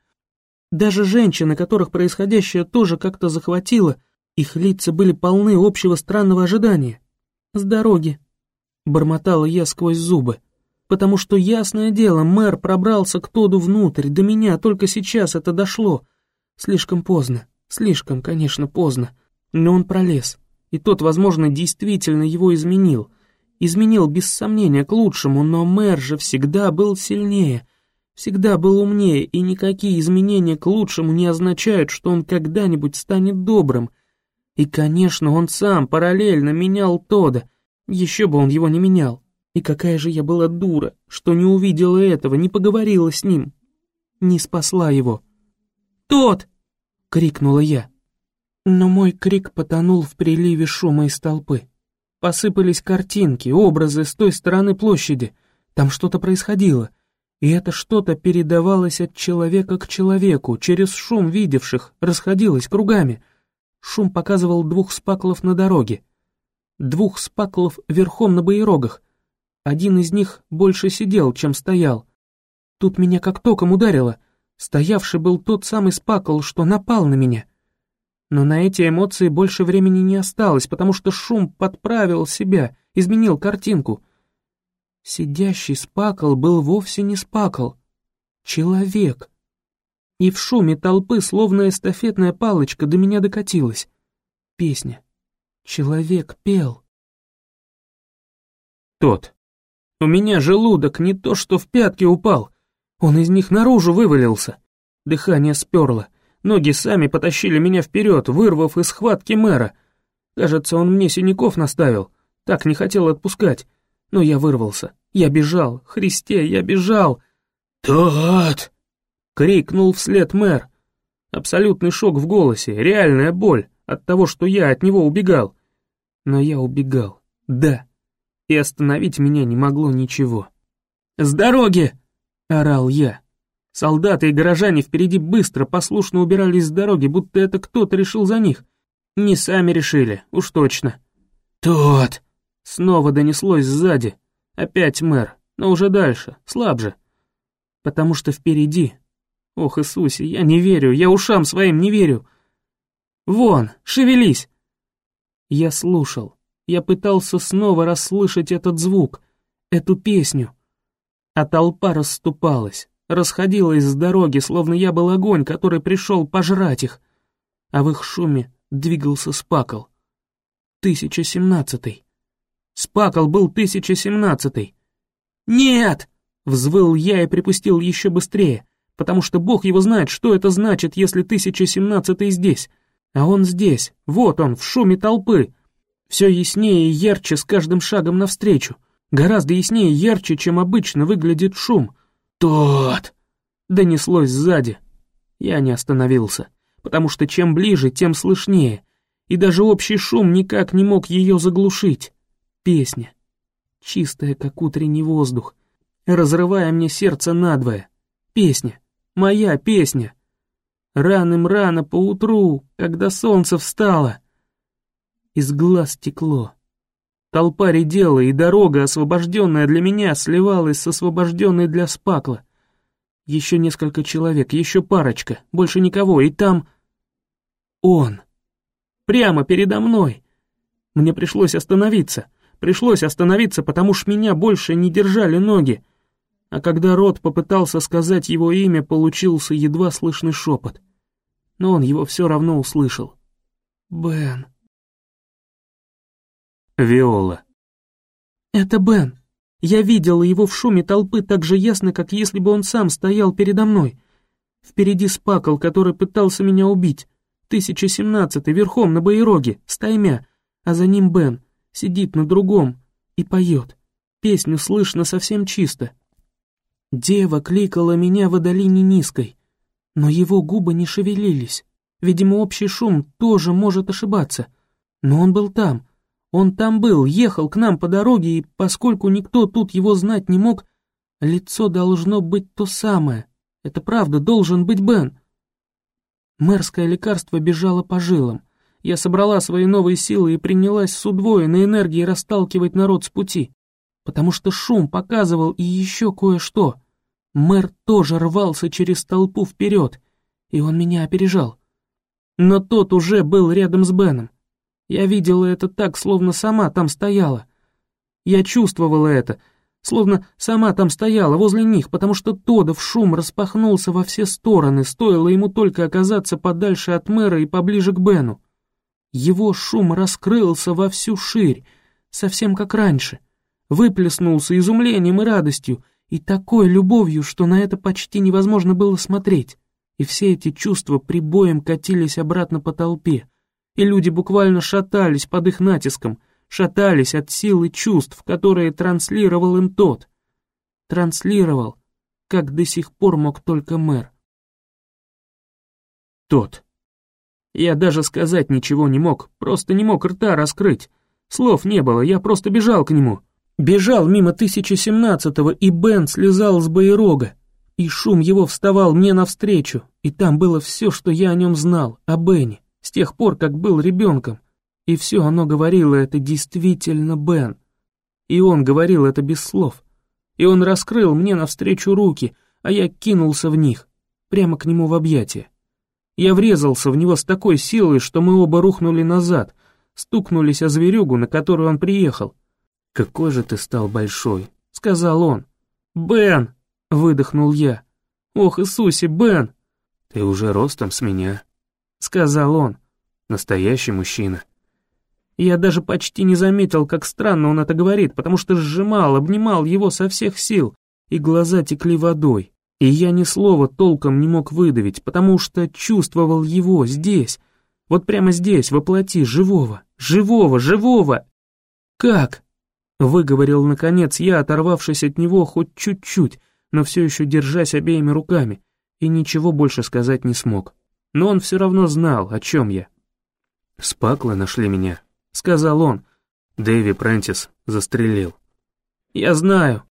Даже женщины, которых происходящее тоже как-то захватило, их лица были полны общего странного ожидания. «С дороги», — бормотала я сквозь зубы, потому что, ясное дело, мэр пробрался к Тоду внутрь, до меня только сейчас это дошло. Слишком поздно, слишком, конечно, поздно, но он пролез и тот, возможно, действительно его изменил. Изменил без сомнения к лучшему, но мэр же всегда был сильнее, всегда был умнее, и никакие изменения к лучшему не означают, что он когда-нибудь станет добрым. И, конечно, он сам параллельно менял Тода, еще бы он его не менял. И какая же я была дура, что не увидела этого, не поговорила с ним, не спасла его. «Тот!» — крикнула я. Но мой крик потонул в приливе шума из толпы. Посыпались картинки, образы с той стороны площади. Там что-то происходило. И это что-то передавалось от человека к человеку, через шум видевших, расходилось кругами. Шум показывал двух спаклов на дороге. Двух спаклов верхом на боерогах. Один из них больше сидел, чем стоял. Тут меня как током ударило. Стоявший был тот самый спакл, что напал на меня. Но на эти эмоции больше времени не осталось, потому что шум подправил себя, изменил картинку. Сидящий спакал был вовсе не спакал. Человек. И в шуме толпы, словно эстафетная палочка, до меня докатилась. Песня. Человек пел. Тот. У меня желудок не то что в пятки упал. Он из них наружу вывалился. Дыхание сперло. Ноги сами потащили меня вперед, вырвав из схватки мэра. Кажется, он мне синяков наставил. Так не хотел отпускать. Но я вырвался. Я бежал. Христе, я бежал. «Тот!» — крикнул вслед мэр. Абсолютный шок в голосе, реальная боль от того, что я от него убегал. Но я убегал, да. И остановить меня не могло ничего. «С дороги!» — орал я. Солдаты и горожане впереди быстро, послушно убирались с дороги, будто это кто-то решил за них. Не сами решили, уж точно. «Тот!» Снова донеслось сзади. Опять мэр, но уже дальше, слабже. Потому что впереди... Ох, Иисусе, я не верю, я ушам своим не верю. Вон, шевелись! Я слушал. Я пытался снова расслышать этот звук, эту песню. А толпа расступалась, расходилась с дороги, словно я был огонь, который пришел пожрать их. А в их шуме двигался спакл. Тысяча семнадцатый. Спакл был тысяча семнадцатый. «Нет!» — взвыл я и припустил еще быстрее, потому что бог его знает, что это значит, если тысяча семнадцатый здесь. А он здесь, вот он, в шуме толпы. Все яснее и ярче с каждым шагом навстречу. Гораздо яснее и ярче, чем обычно выглядит шум. «Тот!» — донеслось сзади. Я не остановился, потому что чем ближе, тем слышнее, и даже общий шум никак не мог ее заглушить. Песня. Чистая, как утренний воздух, разрывая мне сердце надвое. Песня. Моя песня. Раным-рано поутру, когда солнце встало. Из глаз текло. Толпа редела, и дорога, освобожденная для меня, сливалась с освобожденной для спакла. Еще несколько человек, еще парочка, больше никого, и там... Он. Прямо передо мной. Мне пришлось остановиться. Пришлось остановиться, потому что меня больше не держали ноги. А когда Рот попытался сказать его имя, получился едва слышный шепот. Но он его все равно услышал. «Бен». Виола. «Это Бен. Я видела его в шуме толпы так же ясно, как если бы он сам стоял передо мной. Впереди спакал, который пытался меня убить. 1017 верхом на Байроге, стаймя, а за ним Бен, сидит на другом и поет. Песню слышно совсем чисто. Дева кликала меня в долине низкой, но его губы не шевелились. Видимо, общий шум тоже может ошибаться. Но он был там. Он там был, ехал к нам по дороге, и поскольку никто тут его знать не мог, лицо должно быть то самое. Это правда, должен быть Бен. Мэрское лекарство бежало по жилам. Я собрала свои новые силы и принялась с удвоенной энергией расталкивать народ с пути, потому что шум показывал и еще кое-что. Мэр тоже рвался через толпу вперед, и он меня опережал. Но тот уже был рядом с Беном. Я видела это так, словно сама там стояла. Я чувствовала это, словно сама там стояла возле них, потому что Тодов шум распахнулся во все стороны, стоило ему только оказаться подальше от мэра и поближе к Бену. Его шум раскрылся во всю ширь, совсем как раньше. Выплеснулся изумлением и радостью, и такой любовью, что на это почти невозможно было смотреть. И все эти чувства прибоем катились обратно по толпе, и люди буквально шатались под их натиском, шатались от силы чувств, которые транслировал им тот. Транслировал, как до сих пор мог только мэр. Тот. Я даже сказать ничего не мог, просто не мог рта раскрыть. Слов не было, я просто бежал к нему. Бежал мимо 1017-го, и Бен слезал с боерога. И шум его вставал мне навстречу, и там было все, что я о нем знал, о Бене, с тех пор, как был ребенком. И все оно говорило, это действительно Бен. И он говорил это без слов. И он раскрыл мне навстречу руки, а я кинулся в них, прямо к нему в объятия. Я врезался в него с такой силой, что мы оба рухнули назад, стукнулись о зверюгу, на которую он приехал. «Какой же ты стал большой», — сказал он. «Бен!» — выдохнул я. «Ох, Иисусе, Бен!» «Ты уже ростом с меня», — сказал он. «Настоящий мужчина». Я даже почти не заметил, как странно он это говорит, потому что сжимал, обнимал его со всех сил, и глаза текли водой. И я ни слова толком не мог выдавить, потому что чувствовал его здесь, вот прямо здесь, воплоти, живого, живого, живого. «Как?» — выговорил наконец я, оторвавшись от него хоть чуть-чуть, но все еще держась обеими руками, и ничего больше сказать не смог. Но он все равно знал, о чем я. «Спаклы нашли меня», — сказал он. Дэви Прентис застрелил. «Я знаю».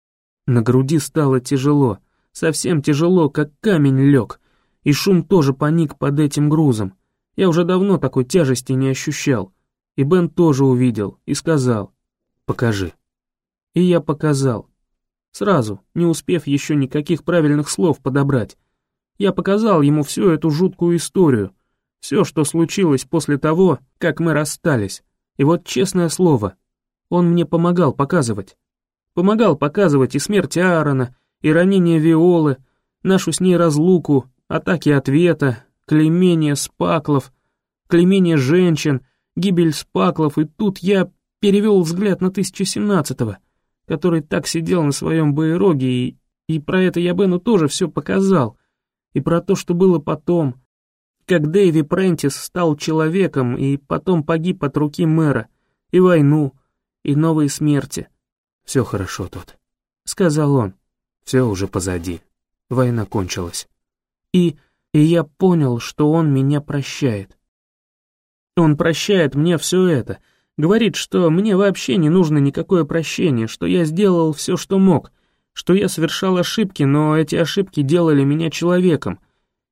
На груди стало тяжело, совсем тяжело, как камень лег, и шум тоже паник под этим грузом. Я уже давно такой тяжести не ощущал. И Бен тоже увидел и сказал «Покажи». И я показал. Сразу, не успев еще никаких правильных слов подобрать. Я показал ему всю эту жуткую историю, все, что случилось после того, как мы расстались. И вот честное слово, он мне помогал показывать. Помогал показывать и смерть Аарона, и ранение Виолы, нашу с ней разлуку, атаки ответа, клеймение спаклов, клеймение женщин, гибель спаклов, и тут я перевел взгляд на 1017-го, который так сидел на своем байроге, и, и про это я Бену тоже все показал, и про то, что было потом, как Дэйви Прентис стал человеком и потом погиб от руки мэра, и войну, и новые смерти. «Все хорошо тут», — сказал он. «Все уже позади. Война кончилась». И и я понял, что он меня прощает. Он прощает мне все это, говорит, что мне вообще не нужно никакое прощение, что я сделал все, что мог, что я совершал ошибки, но эти ошибки делали меня человеком.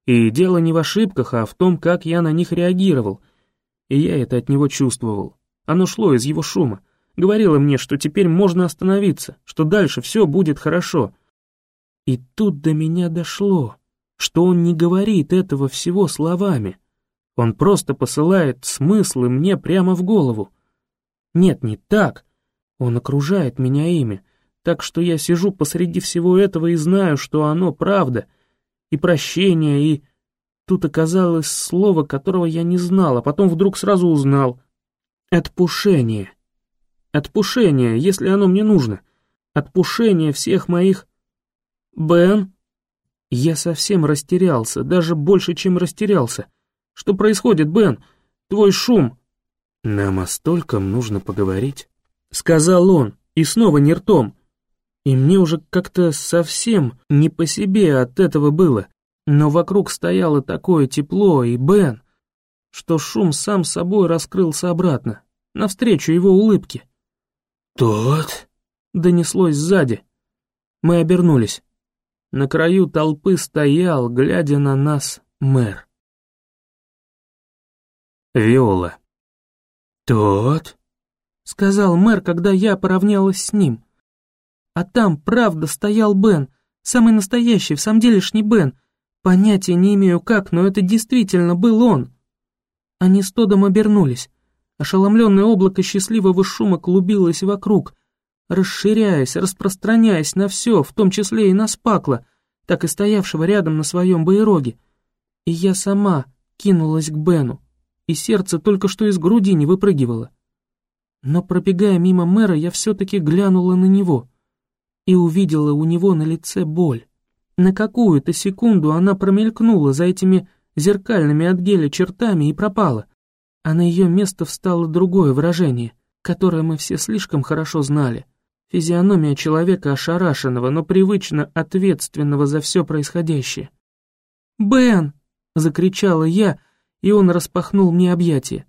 И дело не в ошибках, а в том, как я на них реагировал. И я это от него чувствовал. Оно шло из его шума. Говорило мне, что теперь можно остановиться, что дальше все будет хорошо. И тут до меня дошло что он не говорит этого всего словами. Он просто посылает смыслы мне прямо в голову. Нет, не так. Он окружает меня ими, так что я сижу посреди всего этого и знаю, что оно правда, и прощение, и... Тут оказалось слово, которого я не знал, а потом вдруг сразу узнал. Отпушение. Отпушение, если оно мне нужно. Отпушение всех моих... Бен? Я совсем растерялся, даже больше, чем растерялся. Что происходит, Бен? Твой шум. Нам о стольком нужно поговорить, сказал он, и снова не ртом. И мне уже как-то совсем не по себе от этого было. Но вокруг стояло такое тепло, и Бен, что шум сам собой раскрылся обратно, навстречу его улыбке. «Тот?» — донеслось сзади. Мы обернулись. На краю толпы стоял, глядя на нас, мэр. Виола. «Тот?» — сказал мэр, когда я поравнялась с ним. А там, правда, стоял Бен, самый настоящий, в самом делешний Бен. Понятия не имею как, но это действительно был он. Они с Тодом обернулись. Ошеломленное облако счастливого шума клубилось вокруг, расширяясь, распространяясь на все, в том числе и на спакла, так и стоявшего рядом на своем байроге. И я сама кинулась к Бену, и сердце только что из груди не выпрыгивало. Но пробегая мимо мэра, я все-таки глянула на него и увидела у него на лице боль. На какую-то секунду она промелькнула за этими зеркальными от геля чертами и пропала, а на ее место встало другое выражение, которое мы все слишком хорошо знали — Физиономия человека ошарашенного, но привычно ответственного за все происходящее. «Бен!» — закричала я, и он распахнул мне объятия.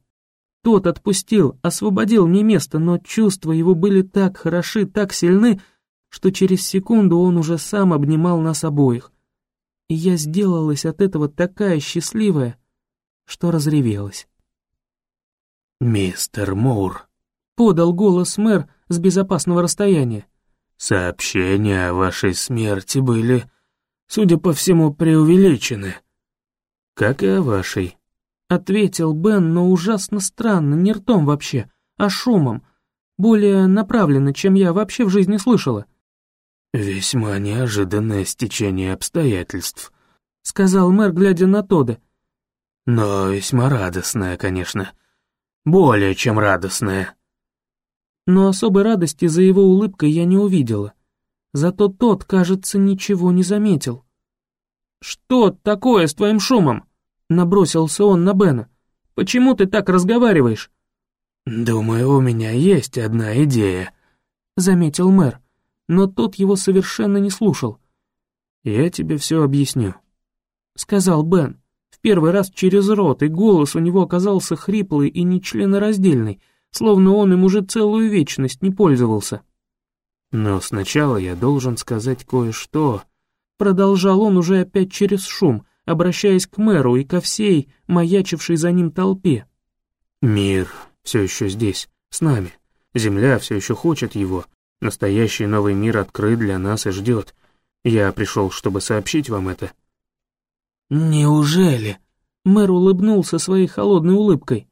Тот отпустил, освободил мне место, но чувства его были так хороши, так сильны, что через секунду он уже сам обнимал нас обоих. И я сделалась от этого такая счастливая, что разревелась. «Мистер Мур», — подал голос мэр, — с безопасного расстояния. «Сообщения о вашей смерти были, судя по всему, преувеличены. Как и о вашей», — ответил Бен, но ужасно странно, не ртом вообще, а шумом, более направленно, чем я вообще в жизни слышала. «Весьма неожиданное стечение обстоятельств», — сказал мэр, глядя на Тода. «Но весьма радостное, конечно. Более чем радостное». Но особой радости за его улыбкой я не увидела. Зато тот, кажется, ничего не заметил. «Что такое с твоим шумом?» — набросился он на Бена. «Почему ты так разговариваешь?» «Думаю, у меня есть одна идея», — заметил мэр, но тот его совершенно не слушал. «Я тебе все объясню», — сказал Бен, в первый раз через рот, и голос у него оказался хриплый и нечленораздельный, словно он им уже целую вечность не пользовался. «Но сначала я должен сказать кое-что», — продолжал он уже опять через шум, обращаясь к мэру и ко всей маячившей за ним толпе. «Мир все еще здесь, с нами. Земля все еще хочет его. Настоящий новый мир открыт для нас и ждет. Я пришел, чтобы сообщить вам это». «Неужели?» Мэр улыбнулся своей холодной улыбкой.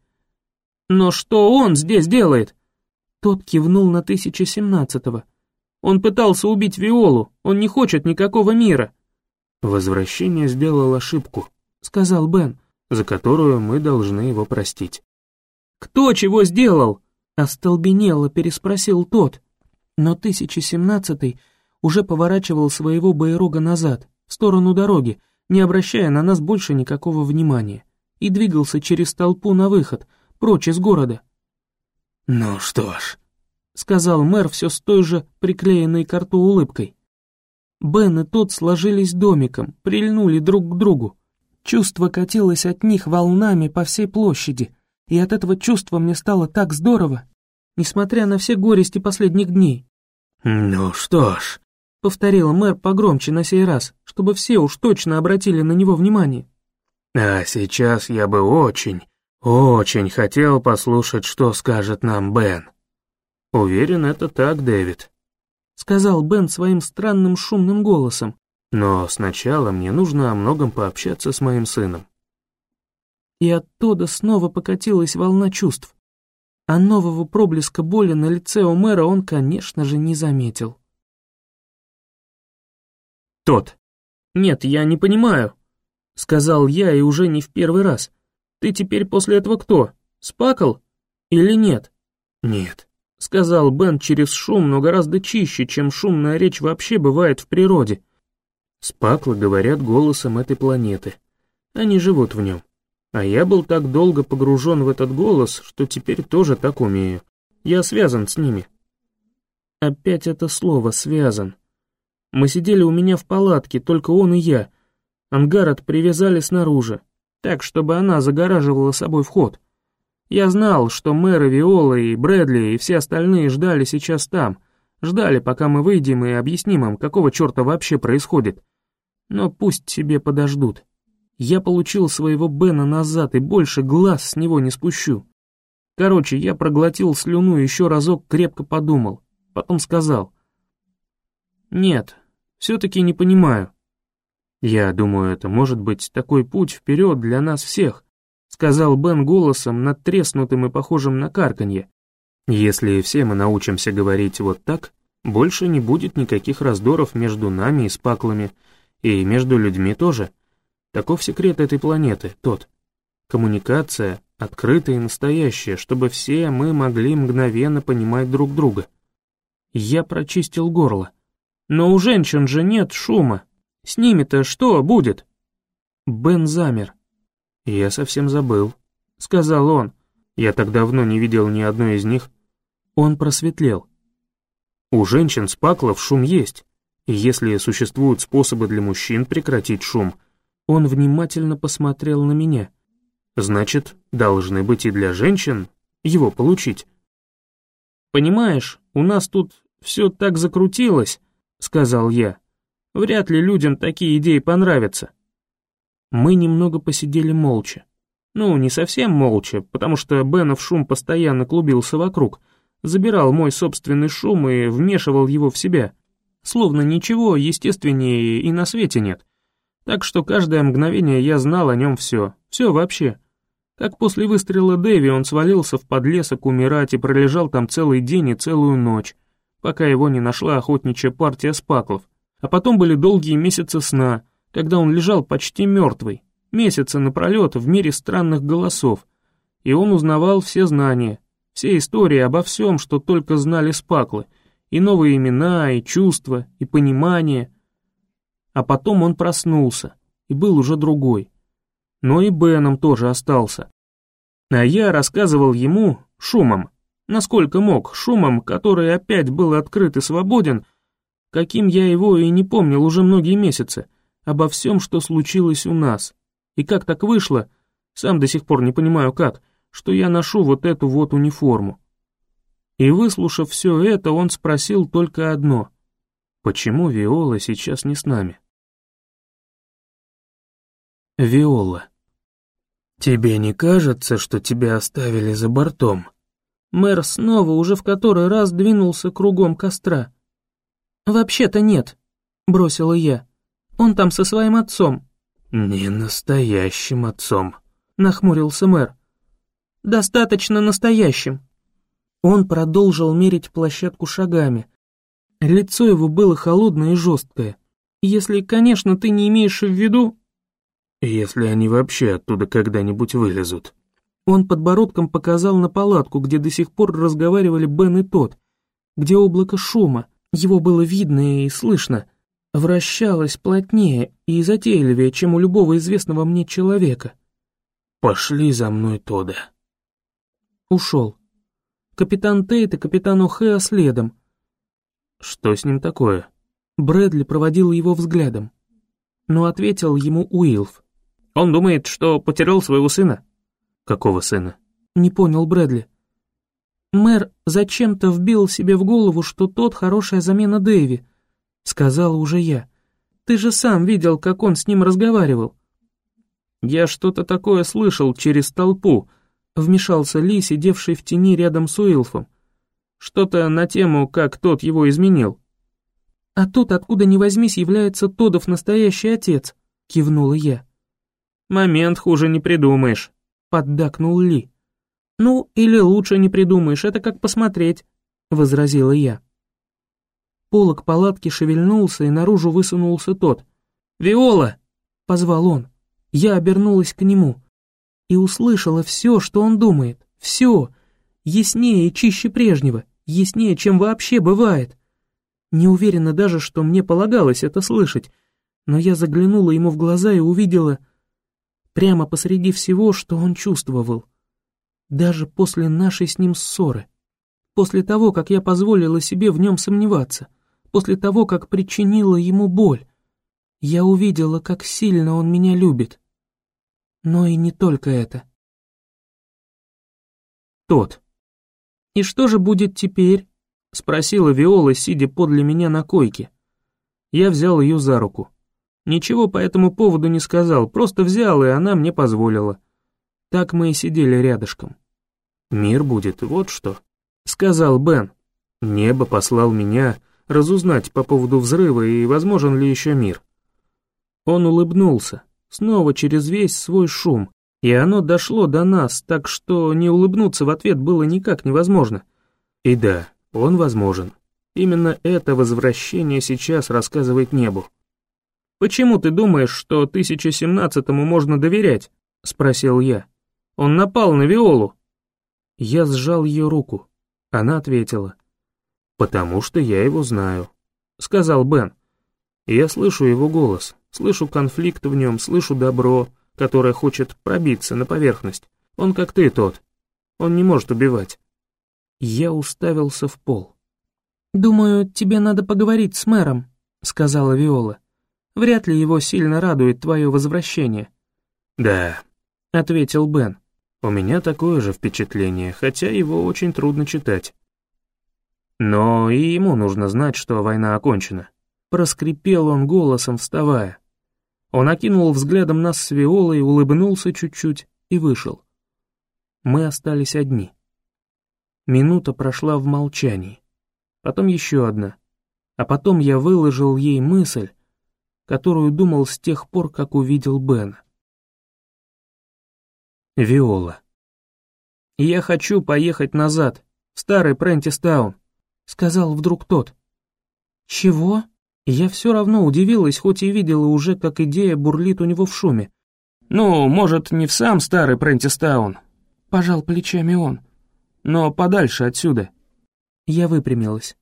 «Но что он здесь делает?» Тот кивнул на 1017-го. «Он пытался убить Виолу, он не хочет никакого мира». «Возвращение сделал ошибку», — сказал Бен, «за которую мы должны его простить». «Кто чего сделал?» — остолбенело переспросил тот. Но 1017-й уже поворачивал своего байрога назад, в сторону дороги, не обращая на нас больше никакого внимания, и двигался через толпу на выход, прочь из города. «Ну что ж», — сказал мэр все с той же приклеенной к рту улыбкой. Бен и тот сложились домиком, прильнули друг к другу. Чувство катилось от них волнами по всей площади, и от этого чувства мне стало так здорово, несмотря на все горести последних дней. «Ну что ж», — повторил мэр погромче на сей раз, чтобы все уж точно обратили на него внимание. «А сейчас я бы очень, очень хотел послушать, что скажет нам Бен». «Уверен, это так, Дэвид», — сказал Бен своим странным шумным голосом. «Но сначала мне нужно о многом пообщаться с моим сыном». И оттуда снова покатилась волна чувств. А нового проблеска боли на лице у мэра он, конечно же, не заметил. «Тот. Нет, я не понимаю», — сказал я и уже не в первый раз. «Ты теперь после этого кто? Спакал? Или нет?» «Нет», — сказал Бен через шум, но гораздо чище, чем шумная речь вообще бывает в природе. «Спаклы говорят голосом этой планеты. Они живут в нем. А я был так долго погружен в этот голос, что теперь тоже так умею. Я связан с ними». Опять это слово «связан». Мы сидели у меня в палатке, только он и я. Ангарот привязали снаружи, так, чтобы она загораживала собой вход. Я знал, что мэры Виола и Брэдли и все остальные ждали сейчас там, ждали, пока мы выйдем и объясним им, какого черта вообще происходит. Но пусть себе подождут. Я получил своего Бена назад и больше глаз с него не спущу. Короче, я проглотил слюну и еще разок крепко подумал, потом сказал — нет, все-таки не понимаю. Я думаю, это может быть такой путь вперед для нас всех, сказал Бен голосом надтреснутым и похожим на карканье. Если все мы научимся говорить вот так, больше не будет никаких раздоров между нами и спаклами, и между людьми тоже. Таков секрет этой планеты, тот. Коммуникация открытая и настоящая, чтобы все мы могли мгновенно понимать друг друга. Я прочистил горло. Но у женщин же нет шума. С ними-то что будет? Бен замер. Я совсем забыл, сказал он. Я так давно не видел ни одной из них. Он просветлел. У женщин с паклов шум есть. Если существуют способы для мужчин прекратить шум, он внимательно посмотрел на меня. Значит, должны быть и для женщин его получить. Понимаешь, у нас тут все так закрутилось, — сказал я. «Вряд ли людям такие идеи понравятся». Мы немного посидели молча. Ну, не совсем молча, потому что Бенов шум постоянно клубился вокруг, забирал мой собственный шум и вмешивал его в себя. Словно ничего естественнее и на свете нет. Так что каждое мгновение я знал о нем все, все вообще. Как после выстрела Дэви он свалился в подлесок умирать и пролежал там целый день и целую ночь. пока его не нашла охотничья партия спаклов. А потом были долгие месяцы сна, когда он лежал почти мертвый, месяцы напролет в мире странных голосов, и он узнавал все знания, все истории обо всем, что только знали спаклы, и новые имена, и чувства, и понимание. А потом он проснулся, и был уже другой. Но и Беном тоже остался. А я рассказывал ему шумом, насколько мог, шумом, который опять был открыт и свободен, каким я его и не помнил уже многие месяцы, обо всем, что случилось у нас. И как так вышло, сам до сих пор не понимаю как, что я ношу вот эту вот униформу. И выслушав все это, он спросил только одно. Почему Виола сейчас не с нами? Виола. «Тебе не кажется, что тебя оставили за бортом?» Мэр снова уже в который раз двинулся кругом костра. «Вообще-то нет», — бросила я. «Он там со своим отцом». «Не настоящим отцом», — нахмурился мэр. «Достаточно настоящим». Он продолжил мерить площадку шагами. Лицо его было холодное и жесткое. «Если, конечно, ты не имеешь в виду...» «Если они вообще оттуда когда-нибудь вылезут», он подбородком показал на палатку, где до сих пор разговаривали Бен и тот, где облако шума, его было видно и слышно, вращалось плотнее и затейливее, чем у любого известного мне человека. «Пошли за мной, Тода». Ушел. Капитан Тейт и капитан О'Хэа следом. Что с ним такое? Брэдли проводил его взглядом. Но ответил ему Уилф. Он думает, что потерял своего сына. «Какого сына?» Не понял Брэдли. «Мэр зачем-то вбил себе в голову, что тот хорошая замена Дэви», — сказала уже я. «Ты же сам видел, как он с ним разговаривал». «Я что-то такое слышал через толпу», — вмешался Ли, сидевший в тени рядом с Уилфом. «Что-то на тему, как тот его изменил». «А тут, откуда ни возьмись, является Тодов настоящий отец», — кивнула я. «Момент хуже не придумаешь», — поддакнул Ли. «Ну, или лучше не придумаешь, это как посмотреть», — возразила я. Полок палатки шевельнулся, и наружу высунулся тот. «Виола!» — позвал он. Я обернулась к нему и услышала все, что он думает. Все. Яснее и чище прежнего. Яснее, чем вообще бывает. Не уверена даже, что мне полагалось это слышать, но я заглянула ему в глаза и увидела прямо посреди всего, что он чувствовал. Даже после нашей с ним ссоры. После того, как я позволила себе в нем сомневаться. После того, как причинила ему боль. Я увидела, как сильно он меня любит. Но и не только это. Тот. «И что же будет теперь?» — спросила Виола, сидя подле меня на койке. Я взял ее за руку. Ничего по этому поводу не сказал, просто взял, и она мне позволила. Так мы и сидели рядышком. «Мир будет, вот что», — сказал Бен. «Небо послал меня разузнать по поводу взрыва и возможен ли еще мир». Он улыбнулся, снова через весь свой шум, и оно дошло до нас, так что не улыбнуться в ответ было никак невозможно. И да, он возможен. Именно это возвращение сейчас рассказывает небу. «Почему ты думаешь, что 1017-му можно доверять?» — спросил я. «Он напал на Виолу». Я сжал ее руку. Она ответила. «Потому что я его знаю», — сказал Бен. «Я слышу его голос, слышу конфликт в нем, слышу добро, которое хочет пробиться на поверхность. Он как ты тот. Он не может убивать». Я уставился в пол. «Думаю, тебе надо поговорить с мэром», — сказала Виола. Вряд ли его сильно радует твое возвращение». «Да», — ответил Бен. «У меня такое же впечатление, хотя его очень трудно читать». «Но и ему нужно знать, что война окончена», — проскрипел он голосом, вставая. Он окинул взглядом нас с Виолой, улыбнулся чуть-чуть и вышел. Мы остались одни. Минута прошла в молчании. Потом еще одна. А потом я выложил ей мысль, которую думал с тех пор, как увидел Бена. Виола. «Я хочу поехать назад, в старый Прентистаун», — сказал вдруг тот. «Чего?» Я все равно удивилась, хоть и видела уже, как идея бурлит у него в шуме. «Ну, может, не в сам старый Прентистаун», — пожал плечами он, «но подальше отсюда». Я выпрямилась.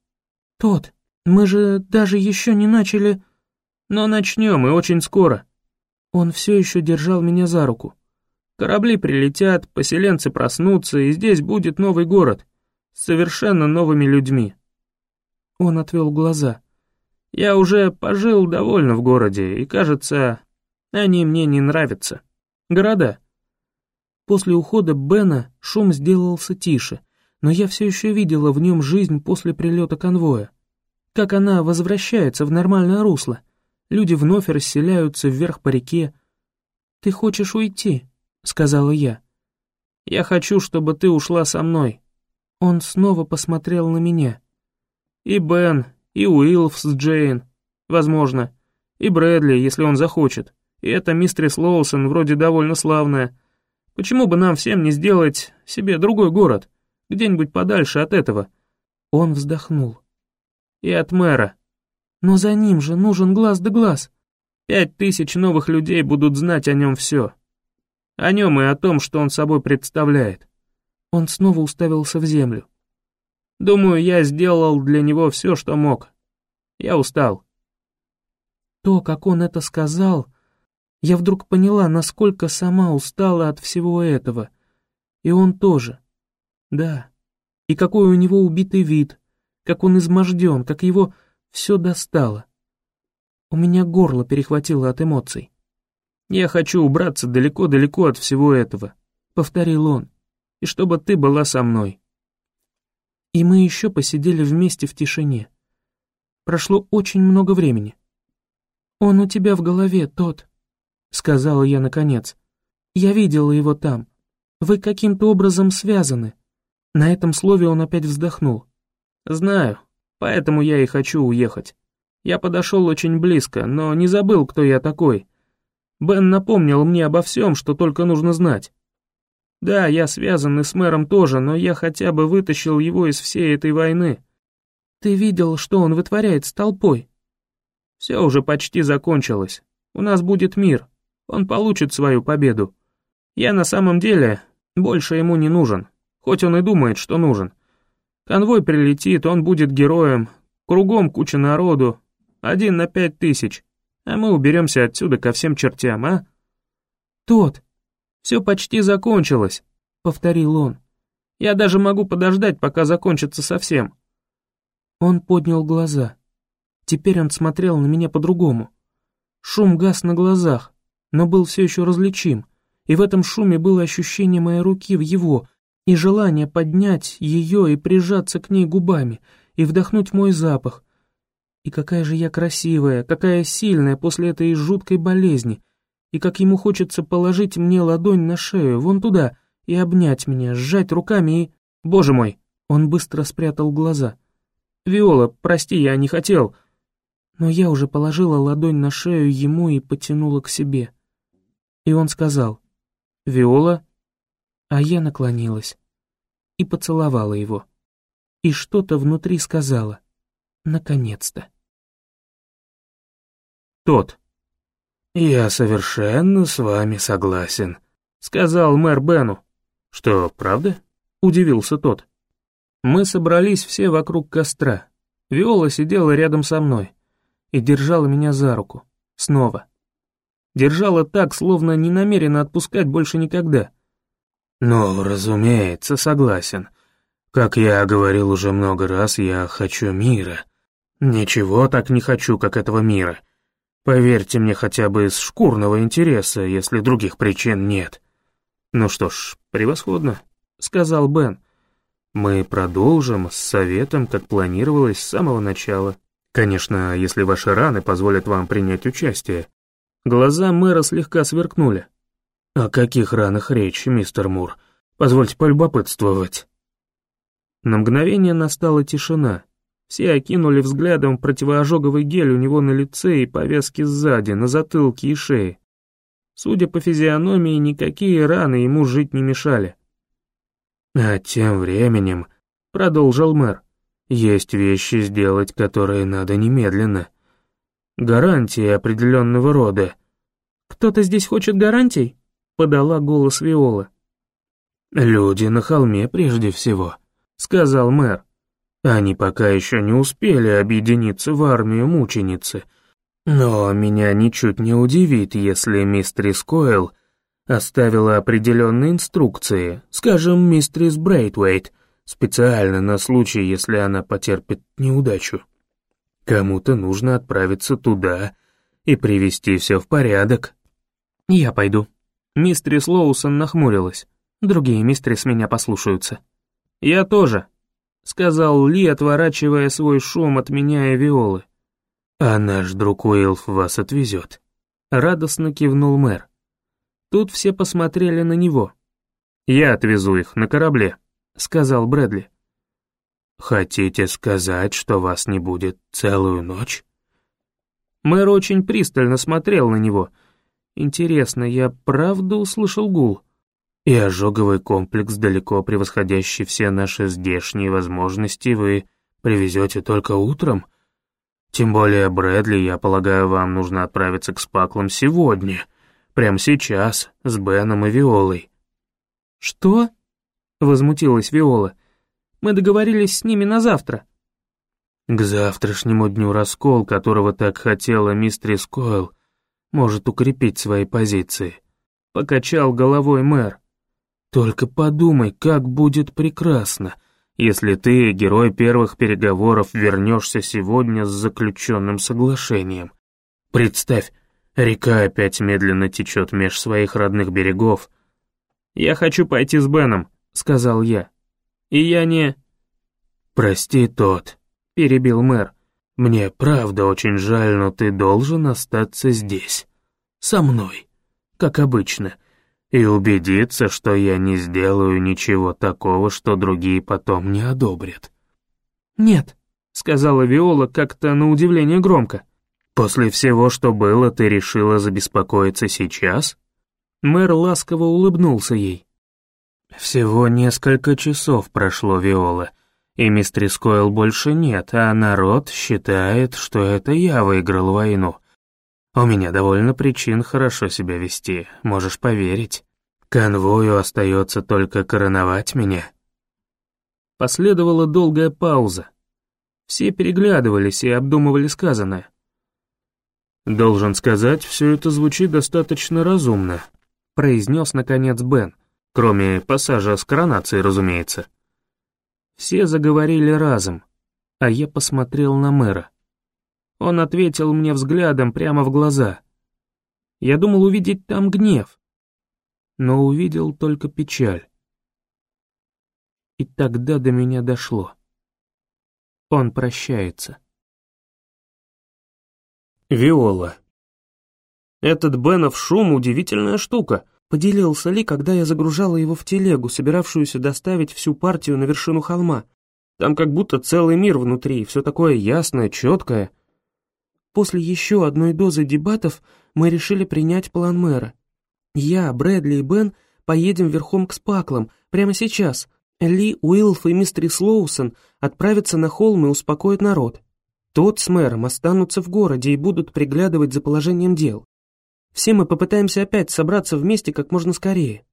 «Тот, мы же даже еще не начали...» «Но начнем, и очень скоро». Он все еще держал меня за руку. «Корабли прилетят, поселенцы проснутся, и здесь будет новый город, с совершенно новыми людьми». Он отвел глаза. Я уже пожил довольно в городе, и, кажется, они мне не нравятся. Города. После ухода Бена шум сделался тише, но я все еще видела в нем жизнь после прилета конвоя. Как она возвращается в нормальное русло. Люди вновь расселяются вверх по реке. «Ты хочешь уйти?» — сказала я. «Я хочу, чтобы ты ушла со мной». Он снова посмотрел на меня. «И Бен, и Уилф с Джейн, возможно, и Брэдли, если он захочет. И эта мистерис Лоусон вроде довольно славная. Почему бы нам всем не сделать себе другой город, где-нибудь подальше от этого?» Он вздохнул. «И от мэра. Но за ним же нужен глаз да глаз. Пять тысяч новых людей будут знать о нем все. О нем и о том, что он собой представляет». Он снова уставился в землю. Думаю, я сделал для него все, что мог. Я устал. То, как он это сказал, я вдруг поняла, насколько сама устала от всего этого. И он тоже. Да. И какой у него убитый вид, как он изможден, как его все достало. У меня горло перехватило от эмоций. «Я хочу убраться далеко-далеко от всего этого», — повторил он, — «и чтобы ты была со мной». И мы еще посидели вместе в тишине. Прошло очень много времени. «Он у тебя в голове, тот», — сказала я наконец. «Я видела его там. Вы каким-то образом связаны». На этом слове он опять вздохнул. «Знаю, поэтому я и хочу уехать. Я подошел очень близко, но не забыл, кто я такой. Бен напомнил мне обо всем, что только нужно знать. Да, я связан и с мэром тоже, но я хотя бы вытащил его из всей этой войны. Ты видел, что он вытворяет с толпой? Все уже почти закончилось. У нас будет мир. Он получит свою победу. Я на самом деле больше ему не нужен, хоть он и думает, что нужен. Конвой прилетит, он будет героем, кругом куча народу, один на пять тысяч, а мы уберемся отсюда ко всем чертям, а? Тот, «Все почти закончилось», — повторил он. «Я даже могу подождать, пока закончится совсем». Он поднял глаза. Теперь он смотрел на меня по-другому. Шум гас на глазах, но был все еще различим, и в этом шуме было ощущение моей руки в его, и желание поднять ее и прижаться к ней губами, и вдохнуть мой запах. И какая же я красивая, какая сильная после этой жуткой болезни, и как ему хочется положить мне ладонь на шею, вон туда, и обнять меня, сжать руками и... Боже мой! Он быстро спрятал глаза. «Виола, прости, я не хотел...» Но я уже положила ладонь на шею ему и потянула к себе. И он сказал «Виола?» А я наклонилась и поцеловала его. И что-то внутри сказала «Наконец-то». Тот. «Я совершенно с вами согласен», — сказал мэр Бену. «Что, правда?» — удивился тот. Мы собрались все вокруг костра. Виола сидела рядом со мной и держала меня за руку. Снова. Держала так, словно не намерена отпускать больше никогда. «Ну, разумеется, согласен. Как я говорил уже много раз, я хочу мира. Ничего так не хочу, как этого мира. Поверьте мне хотя бы из шкурного интереса, если других причин нет. Ну что ж, превосходно, сказал Бен. Мы продолжим с советом, как планировалось с самого начала. Конечно, если ваши раны позволят вам принять участие. Глаза мэра слегка сверкнули. «О каких ранах речь, мистер Мур? Позвольте полюбопытствовать». На мгновение настала тишина, все окинули взглядом противоожоговый гель у него на лице и повязки сзади, на затылке и шее. Судя по физиономии, никакие раны ему жить не мешали. «А тем временем», — продолжил мэр, Есть вещи сделать, которые надо немедленно. Гарантии определенного рода. «Кто-то здесь хочет гарантий?» — подала голос Виола. «Люди на холме прежде всего», — сказал мэр. «Они пока еще не успели объединиться в армию мученицы. Но меня ничуть не удивит, если мистерис Койл оставила определенные инструкции, скажем, мистерис Брейтвейт, специально на случай, если она потерпит неудачу. Кому-то нужно отправиться туда и привести все в порядок. «Я пойду». Мистрис Лоусон нахмурилась. «Другие мистрис меня послушаются». «Я тоже», — сказал Ли, отворачивая свой шум от меня и Виолы. «А наш друг Уилф вас отвезет», — радостно кивнул мэр. Тут все посмотрели на него. «Я отвезу их на корабле», — сказал Брэдли. «Хотите сказать, что вас не будет целую ночь?» Мэр очень пристально смотрел на него. Интересно, я правда услышал гул? И ожоговый комплекс, далеко превосходящий все наши здешние возможности, вы привезете только утром? Тем более, Брэдли, я полагаю, вам нужно отправиться к Спаклам сегодня, прямо сейчас, с Беном и Виолой. «Что?» — возмутилась Виола. Мы договорились с ними на завтра». «К завтрашнему дню раскол, которого так хотела мистерис Койл, может укрепить свои позиции», — покачал головой мэр. «Только подумай, как будет прекрасно, если ты, герой первых переговоров, вернешься сегодня с заключенным соглашением. Представь, река опять медленно течет меж своих родных берегов». «Я хочу пойти с Беном», — сказал я. И я не...» «Прости, тот», — перебил мэр. «Мне правда очень жаль, но ты должен остаться здесь. Со мной, как обычно, и убедиться, что я не сделаю ничего такого, что другие потом не одобрят». «Нет», — сказала Виола как-то на удивление громко. «После всего, что было, ты решила забеспокоиться сейчас?» Мэр ласково улыбнулся ей. «Всего несколько часов прошло, Виола, и мистерис Койл больше нет, а народ считает, что это я выиграл войну. У меня довольно причин хорошо себя вести, можешь поверить. Конвою остается только короновать меня». Последовала долгая пауза. Все переглядывались и обдумывали сказанное. «Должен сказать, все это звучит достаточно разумно», — произнес наконец Бен. Кроме пассажа с коронацией, разумеется. Все заговорили разом, а я посмотрел на мэра. Он ответил мне взглядом прямо в глаза. Я думал увидеть там гнев, но увидел только печаль. И тогда до меня дошло. Он прощается. Виола. Этот Бенов шум — удивительная штука — Поделился Ли, когда я загружала его в телегу, собиравшуюся доставить всю партию на вершину холма. Там как будто целый мир внутри, все такое ясное, четкое. После еще одной дозы дебатов мы решили принять план мэра. Я, Брэдли и Бен поедем верхом к Спаклам прямо сейчас. Ли, Уилф и мистер Слоусон отправятся на холм и успокоят народ. Тот с мэром останутся в городе и будут приглядывать за положением дел. Все мы попытаемся опять собраться вместе как можно скорее.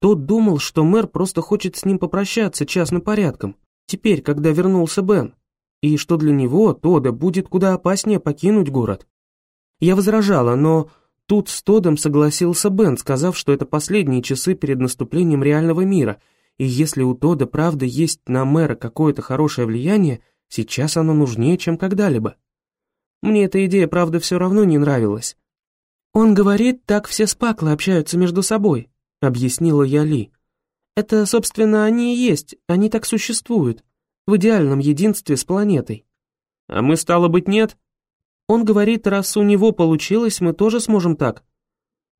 Тот думал, что мэр просто хочет с ним попрощаться частным порядком, теперь, когда вернулся Бен, и что для него, Тода, будет куда опаснее покинуть город. Я возражала, но тут с Тодом согласился Бен, сказав, что это последние часы перед наступлением реального мира, и если у Тода правда есть на мэра какое-то хорошее влияние, сейчас оно нужнее, чем когда-либо. Мне эта идея, правда, все равно не нравилась. «Он говорит, так все спаклы общаются между собой», — объяснила я Ли. «Это, собственно, они и есть, они так существуют, в идеальном единстве с планетой». «А мы, стало быть, нет?» Он говорит, раз у него получилось, мы тоже сможем так.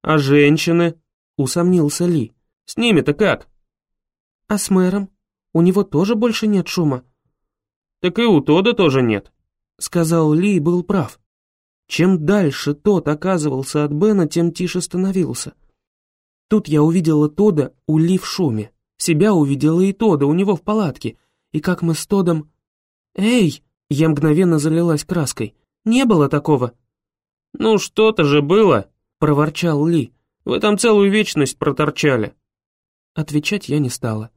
«А женщины?» — усомнился Ли. «С ними-то как?» «А с мэром? У него тоже больше нет шума». «Так и у Тода тоже нет», — сказал Ли и был прав. Чем дальше тот оказывался от Бена, тем тише становился. Тут я увидела Тода у Ли в шуме. Себя увидела и Тода у него в палатке. И как мы с Тодом... «Эй!» — я мгновенно залилась краской. «Не было такого!» «Ну что-то же было!» — проворчал Ли. «Вы там целую вечность проторчали!» Отвечать я не стала.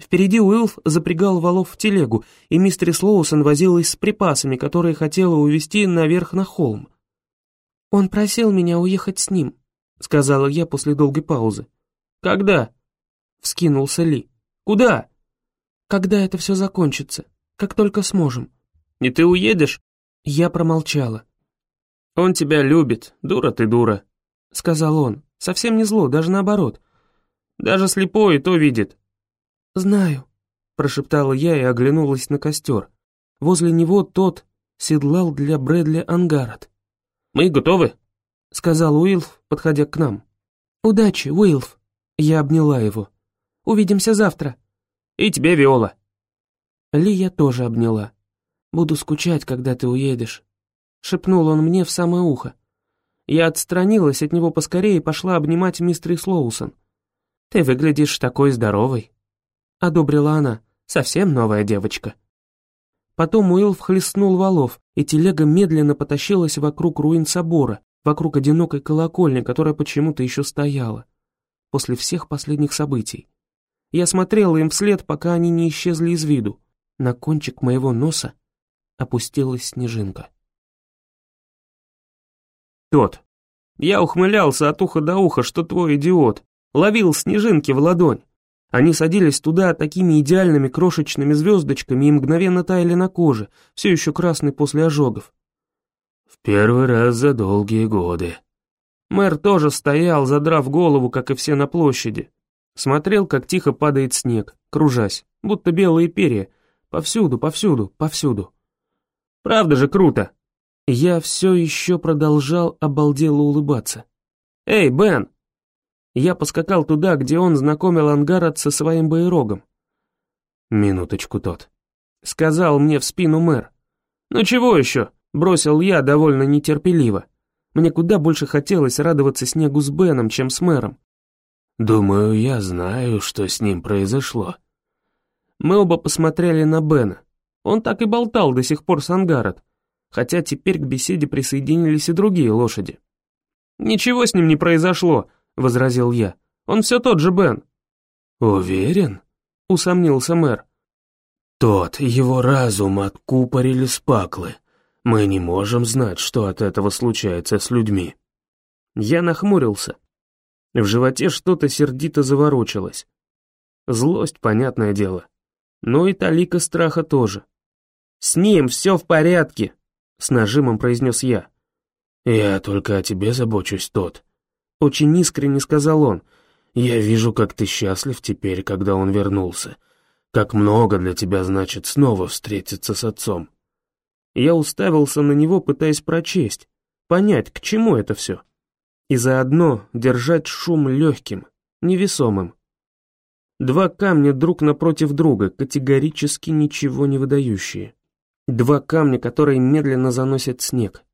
Впереди Уилф запрягал валов в телегу, и мистер Слоусон возилась с припасами, которые хотела увезти наверх на холм. «Он просил меня уехать с ним», — сказала я после долгой паузы. «Когда?» — вскинулся Ли. «Куда?» «Когда это все закончится, как только сможем». «И ты уедешь?» Я промолчала. «Он тебя любит, дура ты дура», — сказал он. Совсем не зло, даже наоборот. «Даже слепой то видит». «Знаю», — прошептала я и оглянулась на костер. Возле него тот седлал для Брэдли ангарот. «Мы готовы», — сказал Уилф, подходя к нам. «Удачи, Уилф», — я обняла его. «Увидимся завтра». «И тебе, Виола». Ли я тоже обняла. «Буду скучать, когда ты уедешь», — шепнул он мне в самое ухо. Я отстранилась от него поскорее и пошла обнимать мистер Слоусон. «Ты выглядишь такой здоровой», — одобрила она, — «совсем новая девочка». Потом Уилл вхлестнул валов, и телега медленно потащилась вокруг руин собора, вокруг одинокой колокольни, которая почему-то еще стояла, после всех последних событий. Я смотрела им вслед, пока они не исчезли из виду. На кончик моего носа опустилась снежинка. Тот. Я ухмылялся от уха до уха, что твой идиот. Ловил снежинки в ладонь. Они садились туда такими идеальными крошечными звездочками и мгновенно таяли на коже, все еще красной после ожогов. В первый раз за долгие годы. Мэр тоже стоял, задрав голову, как и все на площади. Смотрел, как тихо падает снег, кружась, будто белые перья. Повсюду, повсюду, повсюду. Правда же круто? Я все еще продолжал обалдело улыбаться. «Эй, Бен, я поскакал туда, где он знакомил Ангарат со своим боерогом. «Минуточку, тот», — сказал мне в спину мэр. «Ну чего еще?» — бросил я довольно нетерпеливо. Мне куда больше хотелось радоваться снегу с Беном, чем с мэром. «Думаю, я знаю, что с ним произошло». Мы оба посмотрели на Бена. Он так и болтал до сих пор с Ангарат, хотя теперь к беседе присоединились и другие лошади. «Ничего с ним не произошло», — возразил я. «Он все тот же Бен». «Уверен?» — усомнился мэр. «Тот, его разум откупорили с паклы. Мы не можем знать, что от этого случается с людьми». Я нахмурился. В животе что-то сердито заворочилось. Злость, понятное дело. Но и талика страха тоже. «С ним все в порядке», — с нажимом произнес я. «Я только о тебе забочусь, тот», очень искренне сказал он. «Я вижу, как ты счастлив теперь, когда он вернулся. Как много для тебя значит снова встретиться с отцом». Я уставился на него, пытаясь прочесть, понять, к чему это все. И заодно держать шум легким, невесомым. Два камня друг напротив друга, категорически ничего не выдающие. Два камня, которые медленно заносят снег.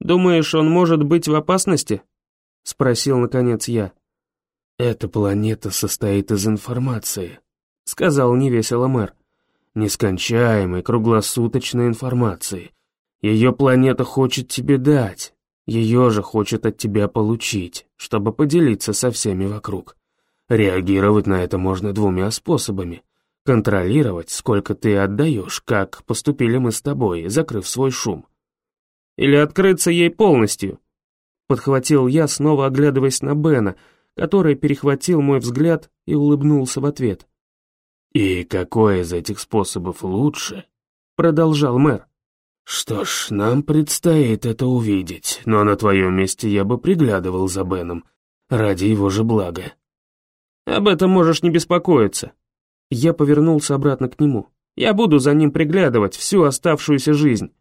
«Думаешь, он может быть в опасности?» — спросил наконец я. «Эта планета состоит из информации», — сказал невесело мэр. «Нескончаемой, круглосуточной информации. Ее планета хочет тебе дать, ее же хочет от тебя получить, чтобы поделиться со всеми вокруг. Реагировать на это можно двумя способами. Контролировать, сколько ты отдаешь, как поступили мы с тобой, закрыв свой шум. Или открыться ей полностью, Подхватил я, снова оглядываясь на Бена, который перехватил мой взгляд и улыбнулся в ответ. «И какой из этих способов лучше?» Продолжал мэр. «Что ж, нам предстоит это увидеть, но на твоем месте я бы приглядывал за Беном, ради его же блага». «Об этом можешь не беспокоиться». Я повернулся обратно к нему. «Я буду за ним приглядывать всю оставшуюся жизнь».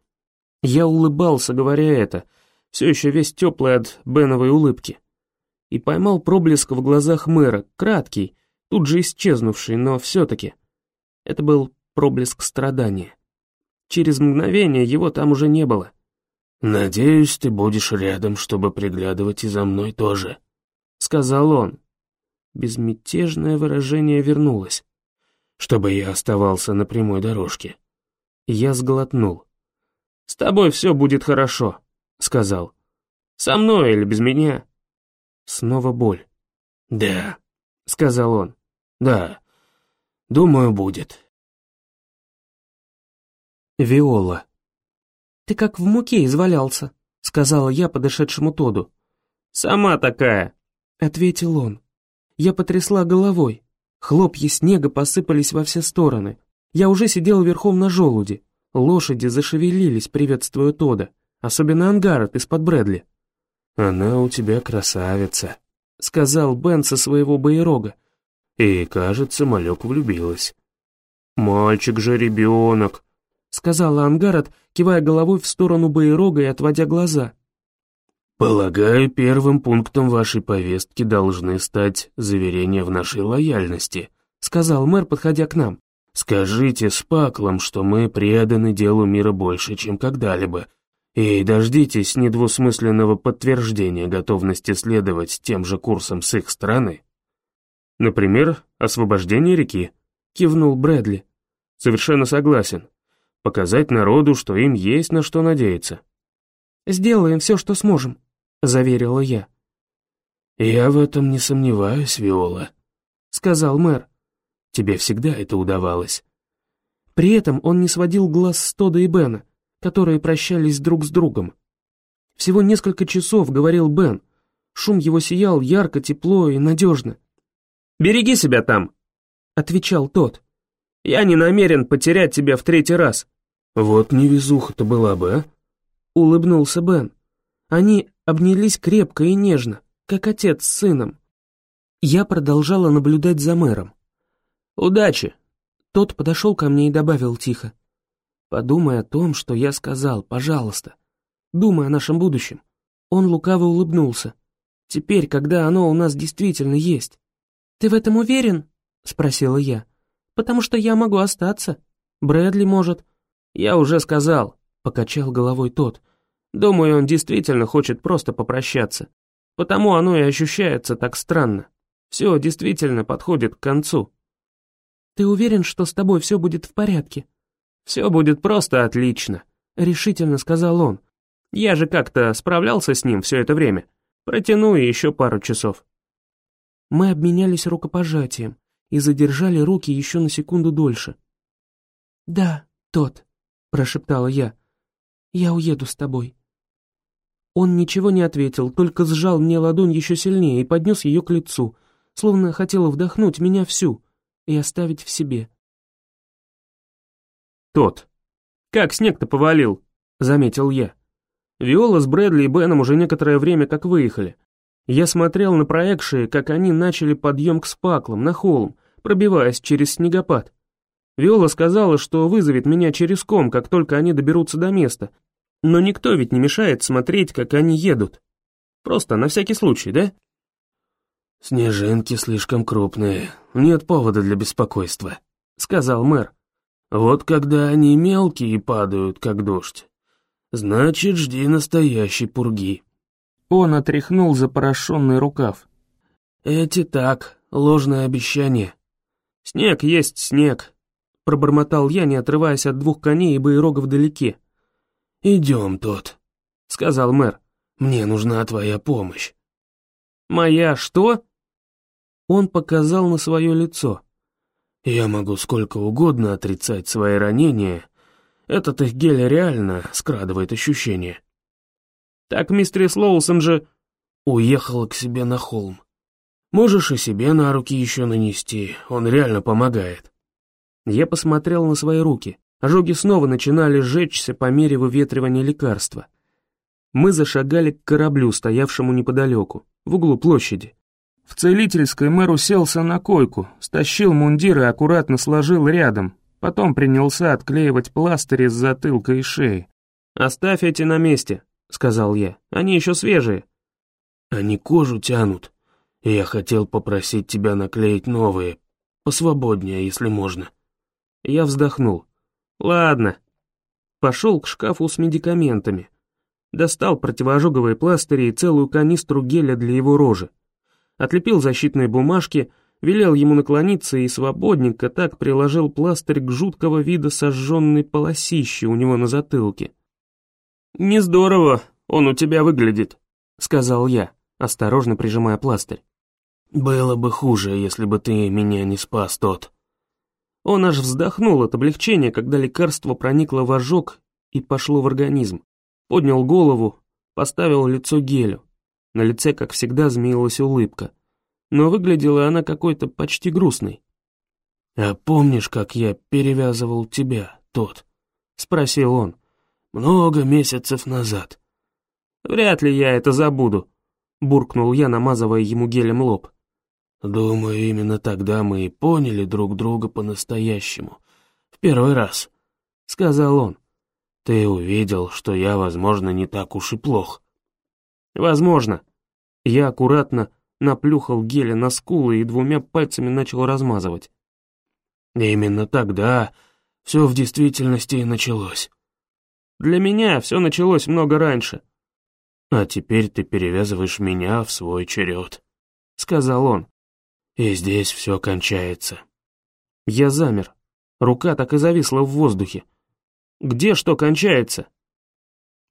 Я улыбался, говоря это, все еще весь теплый от Беновой улыбки. И поймал проблеск в глазах мэра, краткий, тут же исчезнувший, но все-таки. Это был проблеск страдания. Через мгновение его там уже не было. «Надеюсь, ты будешь рядом, чтобы приглядывать и за мной тоже», — сказал он. Безмятежное выражение вернулось. «Чтобы я оставался на прямой дорожке», Я сглотнул. «С тобой все будет хорошо», — сказал. «Со мной или без меня?» Снова боль. «Да», — сказал он. «Да, думаю, будет». Виола. «Ты как в муке извалялся», — сказала я подошедшему Тоду. «Сама такая», — ответил он. Я потрясла головой. Хлопья снега посыпались во все стороны. Я уже сидел верхом на желуде. Лошади зашевелились, приветствуя Тода, особенно Ангарот из-под Брэдли. «Она у тебя красавица», — сказал Бен со своего боерога. «И, кажется, малек влюбилась». «Мальчик же ребенок», — сказала Ангарот, кивая головой в сторону боерога и отводя глаза. «Полагаю, первым пунктом вашей повестки должны стать заверения в нашей лояльности», сказал мэр, подходя к нам. «Скажите с Паклом, что мы преданы делу мира больше, чем когда-либо, и дождитесь недвусмысленного подтверждения готовности следовать тем же курсом с их стороны». «Например, освобождение реки», кивнул Брэдли. «Совершенно согласен. Показать народу, что им есть на что надеяться». «Сделаем все, что сможем», заверила я. «Я в этом не сомневаюсь, Виола», — сказал мэр. «Тебе всегда это удавалось». При этом он не сводил глаз с Тода и Бена, которые прощались друг с другом. Всего несколько часов, говорил Бен. Шум его сиял ярко, тепло и надежно. «Береги себя там», — отвечал тот. «Я не намерен потерять тебя в третий раз». «Вот невезуха-то была бы, а?» — улыбнулся Бен. Они обнялись крепко и нежно, как отец с сыном. Я продолжала наблюдать за мэром. «Удачи!» Тот подошел ко мне и добавил тихо. «Подумай о том, что я сказал, пожалуйста. Думай о нашем будущем». Он лукаво улыбнулся. «Теперь, когда оно у нас действительно есть». «Ты в этом уверен?» — спросила я. «Потому что я могу остаться. Брэдли может». «Я уже сказал», — покачал головой тот. Думаю, он действительно хочет просто попрощаться. Потому оно и ощущается так странно. Все действительно подходит к концу. Ты уверен, что с тобой все будет в порядке? Все будет просто отлично, решительно сказал он. Я же как-то справлялся с ним все это время. Протяну еще пару часов. Мы обменялись рукопожатием и задержали руки еще на секунду дольше. «Да, тот», — прошептала я, — «я уеду с тобой». Он ничего не ответил, только сжал мне ладонь еще сильнее и поднес ее к лицу, словно хотел вдохнуть меня всю и оставить в себе. «Тот. Как снег-то повалил?» — заметил я. Виола с Брэдли и Беном уже некоторое время как выехали. Я смотрел на проекции, как они начали подъем к спаклам на холм, пробиваясь через снегопад. Виола сказала, что вызовет меня через ком, как только они доберутся до места, но никто ведь не мешает смотреть, как они едут. Просто на всякий случай, да? «Снежинки слишком крупные, нет повода для беспокойства», — сказал мэр. «Вот когда они мелкие и падают, как дождь, значит, жди настоящей пурги». Он отряхнул запорошенный рукав. «Эти так, ложное обещание». «Снег есть снег», — пробормотал я, не отрываясь от двух коней и боерогов вдалеке. «Идем, тот», — сказал мэр. «Мне нужна твоя помощь». «Моя что?» Он показал на свое лицо. «Я могу сколько угодно отрицать свои ранения. Этот их гель реально скрадывает ощущения». «Так мистер Лоусон же...» «Уехала к себе на холм. Можешь и себе на руки еще нанести, он реально помогает». Я посмотрел на свои руки. Ожоги снова начинали сжечься по мере выветривания лекарства. Мы зашагали к кораблю, стоявшему неподалеку, в углу площади. В целительской мэр уселся на койку, стащил мундир и аккуратно сложил рядом, потом принялся отклеивать пластыри с затылка и шеи. «Оставь эти на месте», — сказал я, — «они еще свежие». «Они кожу тянут, я хотел попросить тебя наклеить новые, посвободнее, если можно». Я вздохнул. Ладно. Пошел к шкафу с медикаментами. Достал противоожоговые пластыри и целую канистру геля для его рожи. Отлепил защитные бумажки, велел ему наклониться и свободненько так приложил пластырь к жуткого вида сожженной полосищи у него на затылке. «Не здорово он у тебя выглядит», — сказал я, осторожно прижимая пластырь. «Было бы хуже, если бы ты меня не спас, тот». Он аж вздохнул от облегчения, когда лекарство проникло в ожог и пошло в организм. Поднял голову, поставил лицо гелю. На лице, как всегда, змеилась улыбка. Но выглядела она какой-то почти грустной. «А помнишь, как я перевязывал тебя, тот?» — спросил он. «Много месяцев назад». «Вряд ли я это забуду», — буркнул я, намазывая ему гелем лоб. «Думаю, именно тогда мы и поняли друг друга по-настоящему. В первый раз», — сказал он. «Ты увидел, что я, возможно, не так уж и плох». «Возможно». Я аккуратно наплюхал геля на скулы и двумя пальцами начал размазывать. «Именно тогда все в действительности и началось». «Для меня все началось много раньше». «А теперь ты перевязываешь меня в свой черед», — сказал он. И здесь все кончается. Я замер. Рука так и зависла в воздухе. Где что кончается?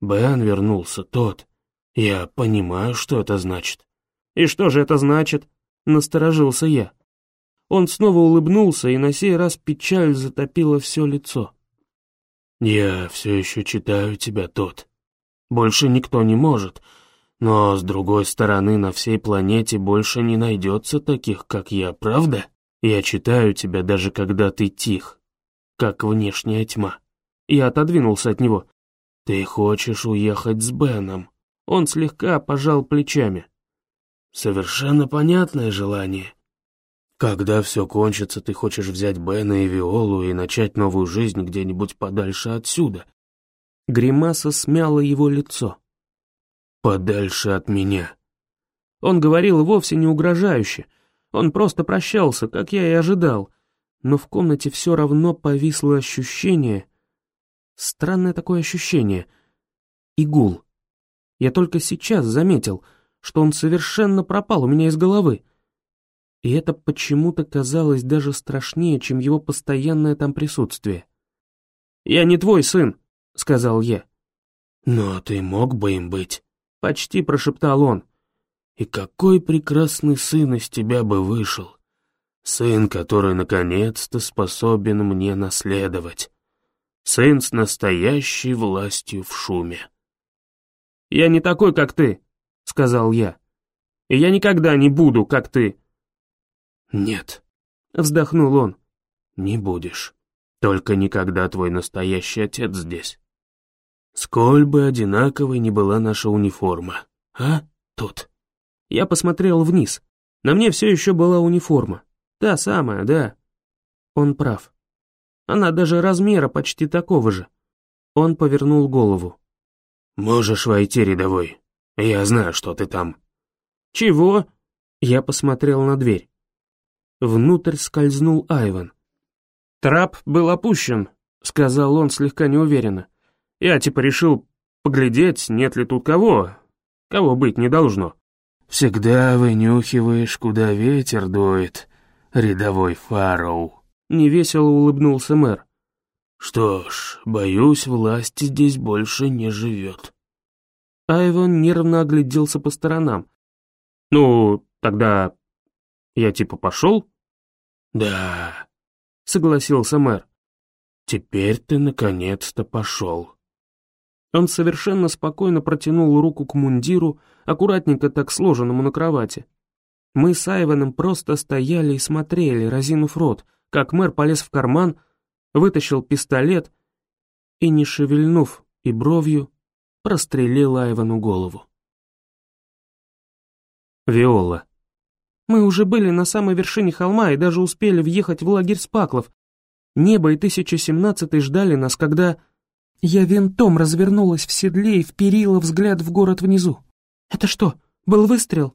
Бен вернулся, тот. Я понимаю, что это значит. И что же это значит? Насторожился я. Он снова улыбнулся, и на сей раз печаль затопила все лицо. «Я все еще читаю тебя, тот. Больше никто не может, но, с другой стороны, на всей планете больше не найдется таких, как я, правда? Я читаю тебя даже когда ты тих, как внешняя тьма. Я отодвинулся от него. Ты хочешь уехать с Беном. Он слегка пожал плечами. Совершенно понятное желание. Когда все кончится, ты хочешь взять Бена и Виолу и начать новую жизнь где-нибудь подальше отсюда. Гримаса смяла его лицо. «Подальше от меня». Он говорил вовсе не угрожающе. Он просто прощался, как я и ожидал. Но в комнате все равно повисло ощущение... Странное такое ощущение. Игул. Я только сейчас заметил, что он совершенно пропал у меня из головы. И это почему-то казалось даже страшнее, чем его постоянное там присутствие. «Я не твой сын», — сказал я. «Но ты мог бы им быть». Почти прошептал он. «И какой прекрасный сын из тебя бы вышел! Сын, который наконец-то способен мне наследовать. Сын с настоящей властью в шуме». «Я не такой, как ты», — сказал я. «И я никогда не буду, как ты». «Нет», — вздохнул он. «Не будешь. Только никогда твой настоящий отец здесь». Сколь бы одинаковой ни была наша униформа, а, тут. Я посмотрел вниз. На мне все еще была униформа. Та самая, да. Он прав. Она даже размера почти такого же. Он повернул голову. «Можешь войти, рядовой. Я знаю, что ты там». «Чего?» Я посмотрел на дверь. Внутрь скользнул Айван. «Трап был опущен», — сказал он слегка неуверенно. Я типа решил поглядеть, нет ли тут кого, кого быть не должно. «Всегда вынюхиваешь, куда ветер дует, рядовой Фароу», — невесело улыбнулся мэр. «Что ж, боюсь, власть здесь больше не живет». Айван нервно огляделся по сторонам. «Ну, тогда я типа пошел?» «Да», — согласился мэр. «Теперь ты наконец-то пошел». Он совершенно спокойно протянул руку к мундиру, аккуратненько так сложенному на кровати. Мы с Айваном просто стояли и смотрели, разинув рот, как мэр полез в карман, вытащил пистолет и, не шевельнув и бровью, прострелил Айвану голову. Виола. Мы уже были на самой вершине холма и даже успели въехать в лагерь Спаклов. Небо и 1017 ждали нас, когда... Я винтом развернулась в седле и вперила взгляд в город внизу. «Это что, был выстрел?»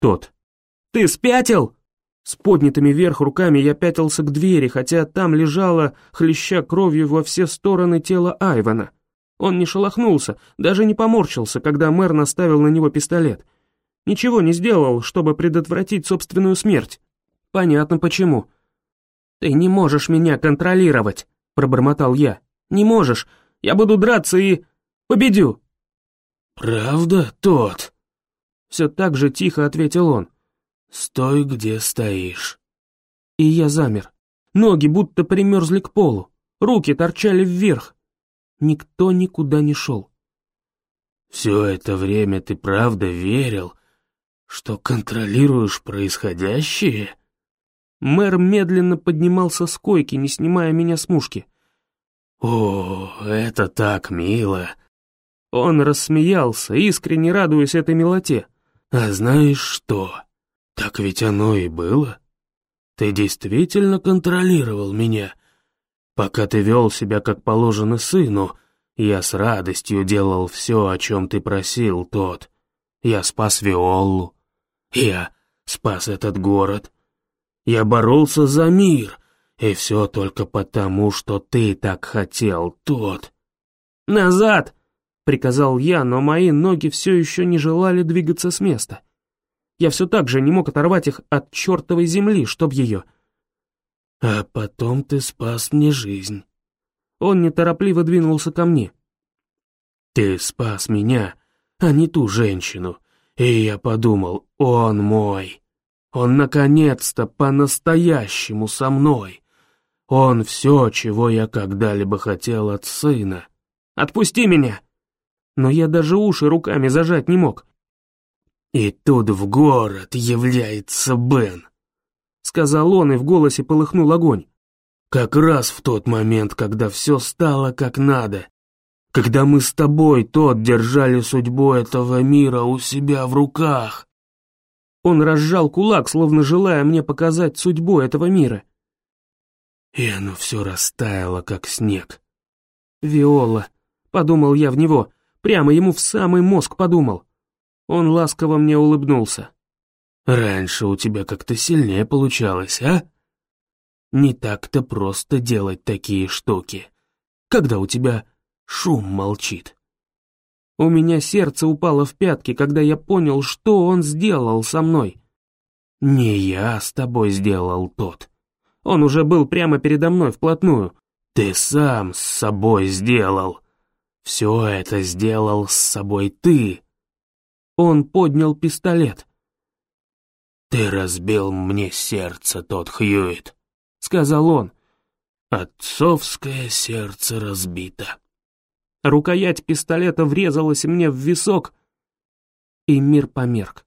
Тот. «Ты спятил?» С поднятыми вверх руками я пятился к двери, хотя там лежало, хлеща кровью во все стороны тело Айвана. Он не шелохнулся, даже не поморщился, когда мэр наставил на него пистолет. Ничего не сделал, чтобы предотвратить собственную смерть. Понятно почему. «Ты не можешь меня контролировать», — пробормотал я. «Не можешь. Я буду драться и... победю». «Правда, тот?» Все так же тихо ответил он. «Стой, где стоишь». И я замер. Ноги будто примерзли к полу. Руки торчали вверх. Никто никуда не шел. «Все это время ты правда верил, что контролируешь происходящее?» Мэр медленно поднимался с койки, не снимая меня с мушки. «О, это так мило!» Он рассмеялся, искренне радуясь этой милоте. «А знаешь что? Так ведь оно и было. Ты действительно контролировал меня. Пока ты вел себя как положено сыну, я с радостью делал все, о чем ты просил, тот. Я спас Виоллу. Я спас этот город. Я боролся за мир, и все только потому, что ты так хотел, тот. «Назад!» — приказал я, но мои ноги все еще не желали двигаться с места. Я все так же не мог оторвать их от чертовой земли, чтоб ее... «А потом ты спас мне жизнь». Он неторопливо двинулся ко мне. «Ты спас меня, а не ту женщину, и я подумал, он мой». Он наконец-то по-настоящему со мной. Он все, чего я когда-либо хотел от сына. Отпусти меня! Но я даже уши руками зажать не мог. И тут в город является Бен, сказал он, и в голосе полыхнул огонь. Как раз в тот момент, когда все стало как надо. Когда мы с тобой, тот, держали судьбу этого мира у себя в руках. Он разжал кулак, словно желая мне показать судьбу этого мира. И оно все растаяло, как снег. «Виола», — подумал я в него, прямо ему в самый мозг подумал. Он ласково мне улыбнулся. «Раньше у тебя как-то сильнее получалось, а? Не так-то просто делать такие штуки, когда у тебя шум молчит». У меня сердце упало в пятки, когда я понял, что он сделал со мной. Не я с тобой сделал тот. Он уже был прямо передо мной вплотную. Ты сам с собой сделал. Все это сделал с собой ты. Он поднял пистолет. «Ты разбил мне сердце, тот Хьюит», — сказал он. «Отцовское сердце разбито». Рукоять пистолета врезалась мне в висок, и мир померк.